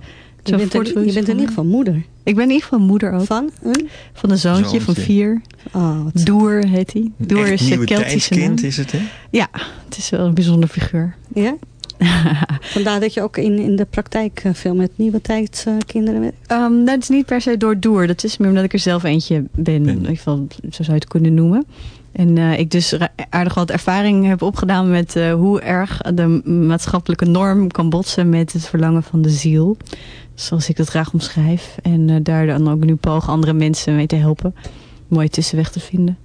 Speaker 4: Je
Speaker 3: Zo
Speaker 4: bent, er- je bent in
Speaker 3: van
Speaker 4: ieder geval moeder
Speaker 3: Ik ben in ieder geval moeder ook.
Speaker 4: van een...
Speaker 3: Van een zoontje, van vier.
Speaker 4: Oh,
Speaker 3: Doer heet hij. Doer is een Keltische
Speaker 2: tijdskind is het, hè?
Speaker 3: Ja, het is wel een bijzonder figuur.
Speaker 4: Ja? Vandaar dat je ook in, in de praktijk eh, veel met nieuwe tijdskinderen werkt.
Speaker 3: Ehm, dat is niet per se door Doer. Dat is meer omdat ik er zelf eentje ben.
Speaker 2: Ben.
Speaker 3: In ieder geval, zo zou je het kunnen noemen. En eh, ik dus aardig wat ervaring heb opgedaan met eh, hoe erg de maatschappelijke norm kan botsen met het verlangen van de ziel. Zoals ik dat graag omschrijf. En eh, daar dan ook nu pogen andere mensen mee te helpen. Een mooie tussenweg te vinden.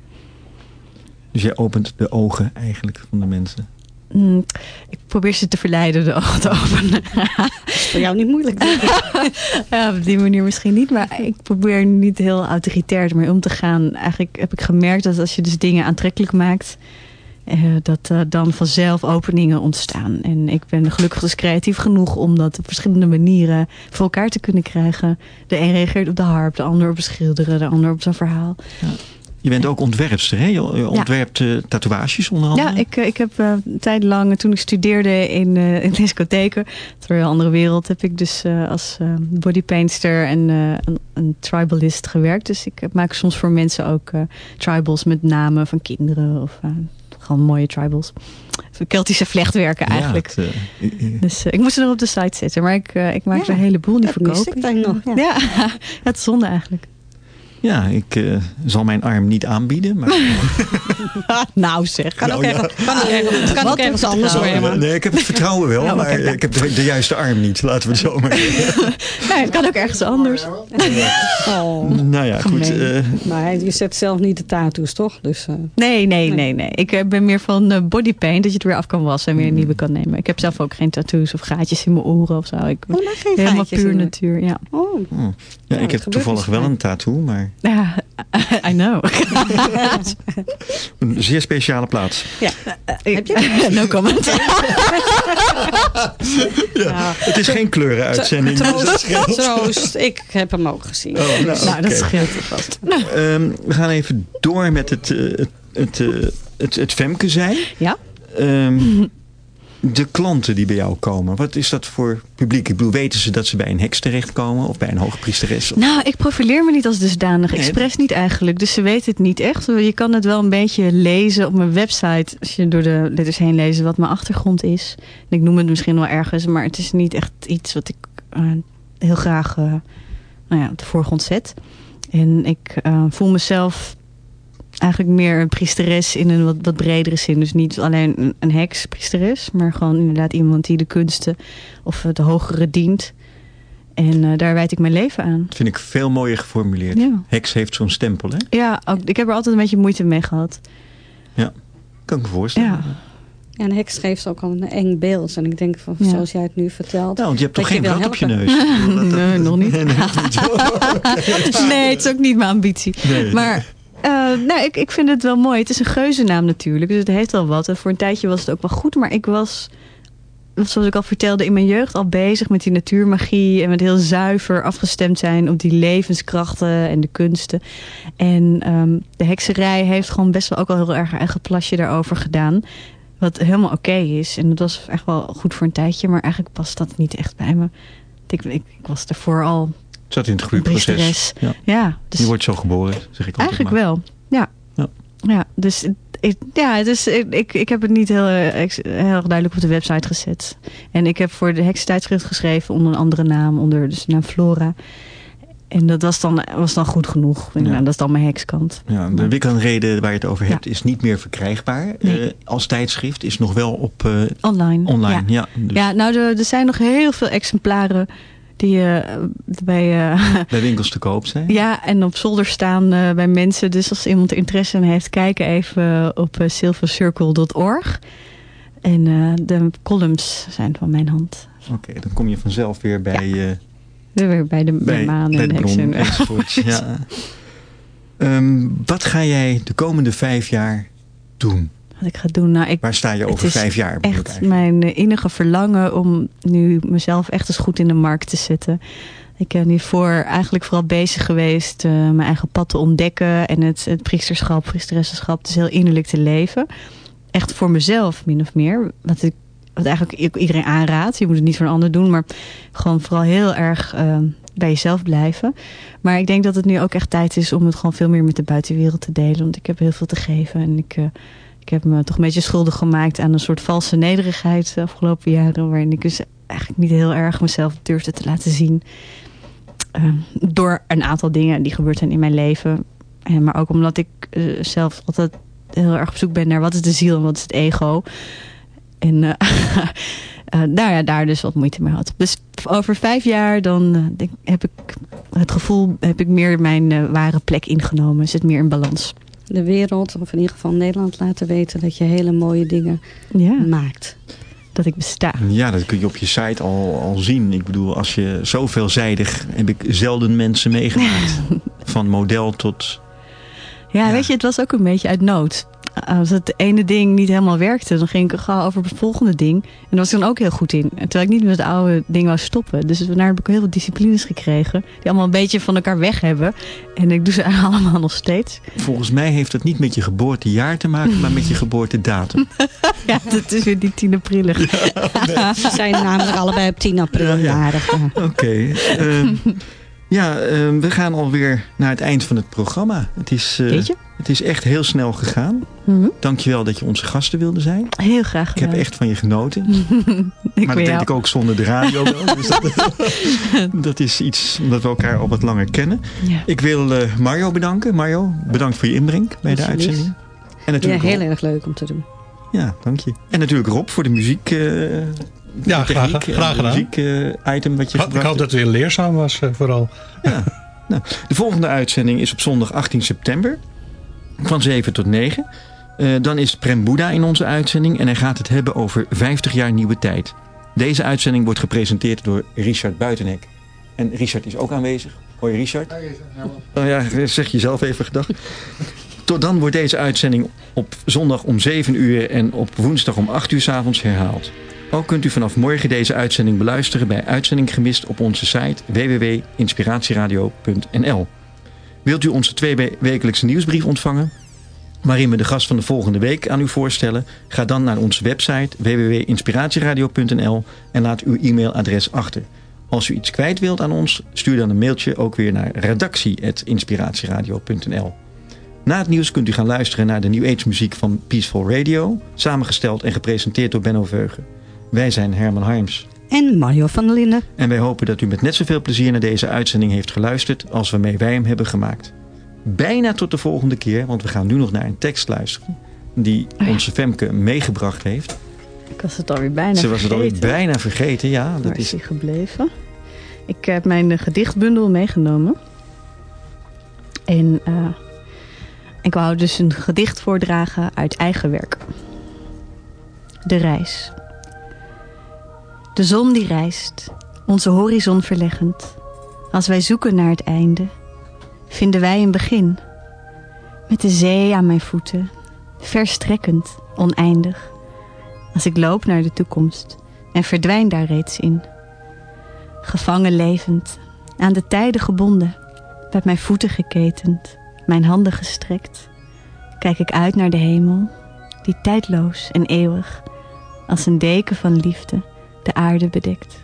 Speaker 2: Dus jij opent de ogen eigenlijk van de mensen.
Speaker 3: Mm, ik probeer ze te verleiden de ogen te openen.
Speaker 4: Voor jou niet moeilijk.
Speaker 3: Ja, op die manier misschien niet. Maar ik probeer niet heel autoritair ermee om te gaan. Eigenlijk heb ik gemerkt dat als je dus dingen aantrekkelijk maakt... eh, dat eh, dan vanzelf openingen ontstaan. En ik ben gelukkig dus creatief genoeg om dat op verschillende manieren voor elkaar te kunnen krijgen. De een reageert op de harp, de ander op het schilderen, de ander op zijn verhaal.
Speaker 2: Je bent ook ontwerpster, hè? Je je ontwerpt eh, tatoeages onder andere.
Speaker 3: Ja, ik, eh, ik heb eh, een tijd lang, toen ik studeerde in, eh in discotheken, terwijl een andere wereld, heb ik dus eh, als eh, bodypainter en eh, een, een tribalist gewerkt. Dus ik eh, maak soms voor mensen ook eh, tribals met namen van kinderen of eh, gewoon mooie tribals. Keltische vlechtwerken eigenlijk.
Speaker 2: Ja, het, eh, eh,
Speaker 3: Dus eh, ik moest ze nog op de site zetten, maar ik, eh, ik maak
Speaker 4: Ja,
Speaker 3: er een heleboel, die
Speaker 4: dat miste
Speaker 3: verkoop
Speaker 4: ik dan nog, ja.
Speaker 3: Ja, het is zonde eigenlijk.
Speaker 2: Ja, ik eh, zal mijn arm niet aanbieden. Maar,
Speaker 3: nou zeg.
Speaker 4: Kan ook
Speaker 2: Nou, ja.
Speaker 4: ergens, kan ook ergens, kan ook ergens anders hoor. Maar-
Speaker 2: nee, ik heb het vertrouwen wel,
Speaker 3: Nou,
Speaker 2: maar ik heb de, de juiste arm niet. Laten we het zo maar
Speaker 3: Nee, het kan ook ergens anders.
Speaker 4: Oh.
Speaker 2: Nou ja, goed. Eh,
Speaker 4: Maar je zet zelf niet de tattoos, toch? Dus, eh,
Speaker 3: Nee, nee, nee, nee. Ik ben meer van eh, bodypaint, dat je het weer af kan wassen en weer een nieuwe kan nemen. Ik heb zelf ook geen tattoos of gaatjes in mijn oren of zo. Ik ben
Speaker 4: helemaal geen
Speaker 3: helemaal
Speaker 4: gaatjes
Speaker 3: puur natuur, ja.
Speaker 4: Oh,
Speaker 2: ja,
Speaker 4: Ja,
Speaker 2: ik heb toevallig
Speaker 4: dus
Speaker 2: wel een tattoo, maar
Speaker 3: Ja, I know.
Speaker 2: een zeer speciale plaats.
Speaker 3: Heb je? no comment.
Speaker 2: Ja, het is geen kleurenuitzending. dus dat scheelt.
Speaker 4: troost. Ik heb hem ook gezien.
Speaker 2: Oh, nou,
Speaker 3: nou, dat scheelt vast.
Speaker 2: Ehm, we gaan even door met het, eh, het, het, eh, het, het Femke zijn.
Speaker 3: Ja?
Speaker 2: Ehm, de klanten die bij jou komen, wat is dat voor publiek? Ik bedoel, weten ze dat ze bij een heks terechtkomen of bij een hoogpriesteres? Of-
Speaker 3: Nou, ik profileer me niet als dusdanig.
Speaker 2: Nee.
Speaker 3: Expres niet eigenlijk. Dus ze weten het niet echt. Je kan het wel een beetje lezen op mijn website. Als je door de letters heen leest wat mijn achtergrond is. En ik noem het misschien wel ergens. Maar het is niet echt iets wat ik eh, heel graag eh, nou ja, op de voorgrond zet. En ik eh, voel mezelf eigenlijk meer een priesteres in een wat, wat bredere zin. Dus niet alleen een, een heks, priesteres. Maar gewoon inderdaad iemand die de kunsten of de hogere dient. En eh, daar wijd ik mijn leven aan.
Speaker 2: Dat vind ik veel mooier geformuleerd.
Speaker 3: Ja.
Speaker 2: Heks heeft zo'n stempel, hè?
Speaker 3: Ja, ook, ik heb er altijd een beetje moeite mee gehad.
Speaker 2: Kan ik me voorstellen.
Speaker 3: Ja.
Speaker 4: Ja, een heks geeft ook al een eng beeld. En ik denk, van,
Speaker 3: Ja.
Speaker 4: zoals jij het nu vertelt.
Speaker 2: Nou, want je hebt toch geen rat op je neus?
Speaker 3: Nee, nog niet.
Speaker 2: nee,
Speaker 3: het is ook niet mijn ambitie.
Speaker 2: Nee.
Speaker 3: Maar eh, nou, ik, ik vind het wel mooi. Het is een geuzennaam natuurlijk. Dus het heeft wel wat. En voor een tijdje was het ook wel goed. Maar ik was zoals ik al vertelde, in mijn jeugd al bezig met die natuurmagie. En met heel zuiver afgestemd zijn op die levenskrachten en de kunsten. En ehm, de hekserij heeft gewoon best wel ook al heel erg een eigen plasje daarover gedaan. Wat helemaal oké is. En dat was echt wel goed voor een tijdje. Maar eigenlijk past dat niet echt bij me. Ik, ik, ik was ervoor al
Speaker 2: Zat in het groeiproces. Ja.
Speaker 3: Ja, dus
Speaker 2: Je wordt zo geboren, zeg ik
Speaker 3: eigenlijk
Speaker 2: maar.
Speaker 3: wel. Ja.
Speaker 2: Ja.
Speaker 3: Ja, dus, ik, ja, dus ik, ik, heb het niet heel, eh, heel duidelijk op de website gezet. En ik heb voor de hekstijdschrift geschreven onder een andere naam, onder dus de naam Flora. En dat was dan, was dan goed genoeg. En,
Speaker 2: Ja.
Speaker 3: nou, dat is dan mijn hekskant.
Speaker 2: Ja, de Wiccan-reden waar je het over hebt
Speaker 3: Ja.
Speaker 2: is niet meer verkrijgbaar.
Speaker 3: Nee.
Speaker 2: Eh, als tijdschrift is nog wel op eh,
Speaker 3: Online.
Speaker 2: online.
Speaker 3: Ja,
Speaker 2: Ja. dus
Speaker 3: ja nou, er, er zijn nog heel veel exemplaren die eh, bij... eh,
Speaker 2: bij winkels te koop zijn.
Speaker 3: Ja, en op zolder staan eh, bij mensen. Dus als iemand er interesse in heeft, kijk even op silvercircle.org. En de columns zijn van mijn hand.
Speaker 2: Oké, dan kom je vanzelf weer bij, eh,
Speaker 3: Weer bij de, bij maan en
Speaker 2: de bron ja. Ehm, wat ga jij de komende vijf jaar doen?
Speaker 3: Wat ik ga doen? Nou, ik,
Speaker 2: Waar sta je over vijf jaar?
Speaker 3: echt mijn eh, innige verlangen om nu mezelf echt eens goed in de markt te zetten. Ik ben hiervoor eigenlijk vooral bezig geweest eh, mijn eigen pad te ontdekken. En het, het priesterschap, priesteressenschap, dus heel innerlijk te leven. Echt voor mezelf, min of meer. Wat ik wat eigenlijk iedereen aanraadt. Je moet het niet voor een ander doen, maar gewoon vooral heel erg eh, bij jezelf blijven. Maar ik denk dat het nu ook echt tijd is om het gewoon veel meer met de buitenwereld te delen. Want ik heb heel veel te geven en ik... eh, ik heb me toch een beetje schuldig gemaakt aan een soort valse nederigheid de afgelopen jaren. Waarin ik dus eigenlijk niet heel erg mezelf durfde te laten zien. Eh, door een aantal dingen die gebeurd zijn in mijn leven. En, maar ook omdat ik eh, zelf altijd heel erg op zoek ben naar wat is de ziel en wat is het ego. En eh, eh, nou ja, daar dus wat moeite mee had. Dus over vijf jaar dan eh, denk, heb ik het gevoel, heb ik meer mijn eh, ware plek ingenomen. Zit meer in balans.
Speaker 4: De wereld, of in ieder geval Nederland, laten weten dat je hele mooie dingen
Speaker 3: Ja,
Speaker 4: maakt.
Speaker 3: dat ik besta.
Speaker 2: Ja, dat kun je op je site al, al zien. Ik bedoel, als je zo veelzijdig... heb ik zelden mensen meegemaakt. Van model tot...
Speaker 3: Ja,
Speaker 2: Ja.
Speaker 3: weet je, het was ook een beetje uit nood. Als het ene ding niet helemaal werkte, dan ging ik gauw over het volgende ding. En daar was ik dan ook heel goed in. Terwijl ik niet met het oude ding wou stoppen. Dus daarna heb ik heel veel disciplines gekregen. Die allemaal een beetje van elkaar weg hebben. En ik doe ze allemaal nog steeds.
Speaker 2: Volgens mij heeft het niet met je geboortejaar te maken... maar met je geboortedatum.
Speaker 3: Ja, dat is weer die 10 april.
Speaker 4: Ze zijn namelijk allebei op 10 april
Speaker 2: Ja, ja.
Speaker 4: jarig. ja.
Speaker 2: Oké. ehm, ja, ehm, we gaan alweer naar het eind van het programma. Het is, eh, het is echt heel snel gegaan.
Speaker 3: Mhm.
Speaker 2: Dankjewel dat je onze gasten wilde zijn.
Speaker 3: Heel graag
Speaker 2: Ik heb
Speaker 3: gedaan.
Speaker 2: echt van je genoten.
Speaker 3: ik
Speaker 2: maar dat
Speaker 3: jou.
Speaker 2: ik ook zonder de radio wel. Dus dat, dat is iets omdat we elkaar al wat langer kennen.
Speaker 3: Ja.
Speaker 2: Ik wil eh, Mario bedanken. Mario, bedankt voor je inbreng bij de uitzending. En
Speaker 4: Ja,
Speaker 2: natuurlijk
Speaker 4: heel
Speaker 2: Rob.
Speaker 4: erg leuk om te doen.
Speaker 2: Ja, dank je. En natuurlijk Rob voor de muziek. Eh,
Speaker 6: Ja,
Speaker 2: de
Speaker 6: graag-
Speaker 2: techniek
Speaker 6: graag
Speaker 2: de
Speaker 6: gedaan.
Speaker 2: muziek eh, item wat je
Speaker 6: Ik hoop dat het weer leerzaam was, eh, vooral.
Speaker 2: Ja. Nou, de volgende uitzending is op zondag 18 september. Van 7 tot 9. Eh, dan is Prem Boeddha in onze uitzending. En hij gaat het hebben over 50 jaar nieuwe tijd. Deze uitzending wordt gepresenteerd door Richard Buitenhek. En Richard is ook aanwezig. Hoi Richard. Oh ja, zeg jezelf even gedag. Tot dan wordt deze uitzending op zondag om 7 uur en op woensdag om 8 uur 's avonds herhaald. Ook kunt u vanaf morgen deze uitzending beluisteren bij Uitzending Gemist op onze site www.inspiratieradio.nl. Wilt u onze tweewekelijkse nieuwsbrief ontvangen? Waarin we de gast van de volgende week aan u voorstellen? Ga dan naar onze website www.inspiratieradio.nl en laat uw e-mailadres achter. Als u iets kwijt wilt aan ons, stuur dan een mailtje ook weer naar redactie.inspiratieradio.nl. Na het nieuws kunt u gaan luisteren naar de New Age muziek van Peaceful Radio, samengesteld en gepresenteerd door Benno Veugen. Wij zijn Herman Harms.
Speaker 4: En Mario van der Linden.
Speaker 2: En wij hopen dat u met net zoveel plezier naar deze uitzending heeft geluisterd als waarmee wij hem hebben gemaakt. Bijna tot de volgende keer, want we gaan nu nog naar een tekst luisteren die
Speaker 3: ja.
Speaker 2: onze Femke meegebracht heeft.
Speaker 3: Ik was het alweer bijna
Speaker 2: Ze was het alweer
Speaker 3: vergeten.
Speaker 2: bijna vergeten, ja.
Speaker 3: Waar
Speaker 2: Dat is
Speaker 3: hij gebleven? Ik heb mijn eh, gedichtbundel meegenomen. En eh, ik wou dus een gedicht voordragen uit eigen werk. De reis. De zon die reist, onze horizon verleggend. Als wij zoeken naar het einde, vinden wij een begin. Met de zee aan mijn voeten, verstrekkend, oneindig. Als ik loop naar de toekomst, en verdwijn daar reeds in. Gevangen levend, aan de tijden gebonden, met mijn voeten geketend, mijn handen gestrekt, kijk ik uit naar de hemel, die tijdloos en eeuwig, als een deken van liefde, de aarde bedekt.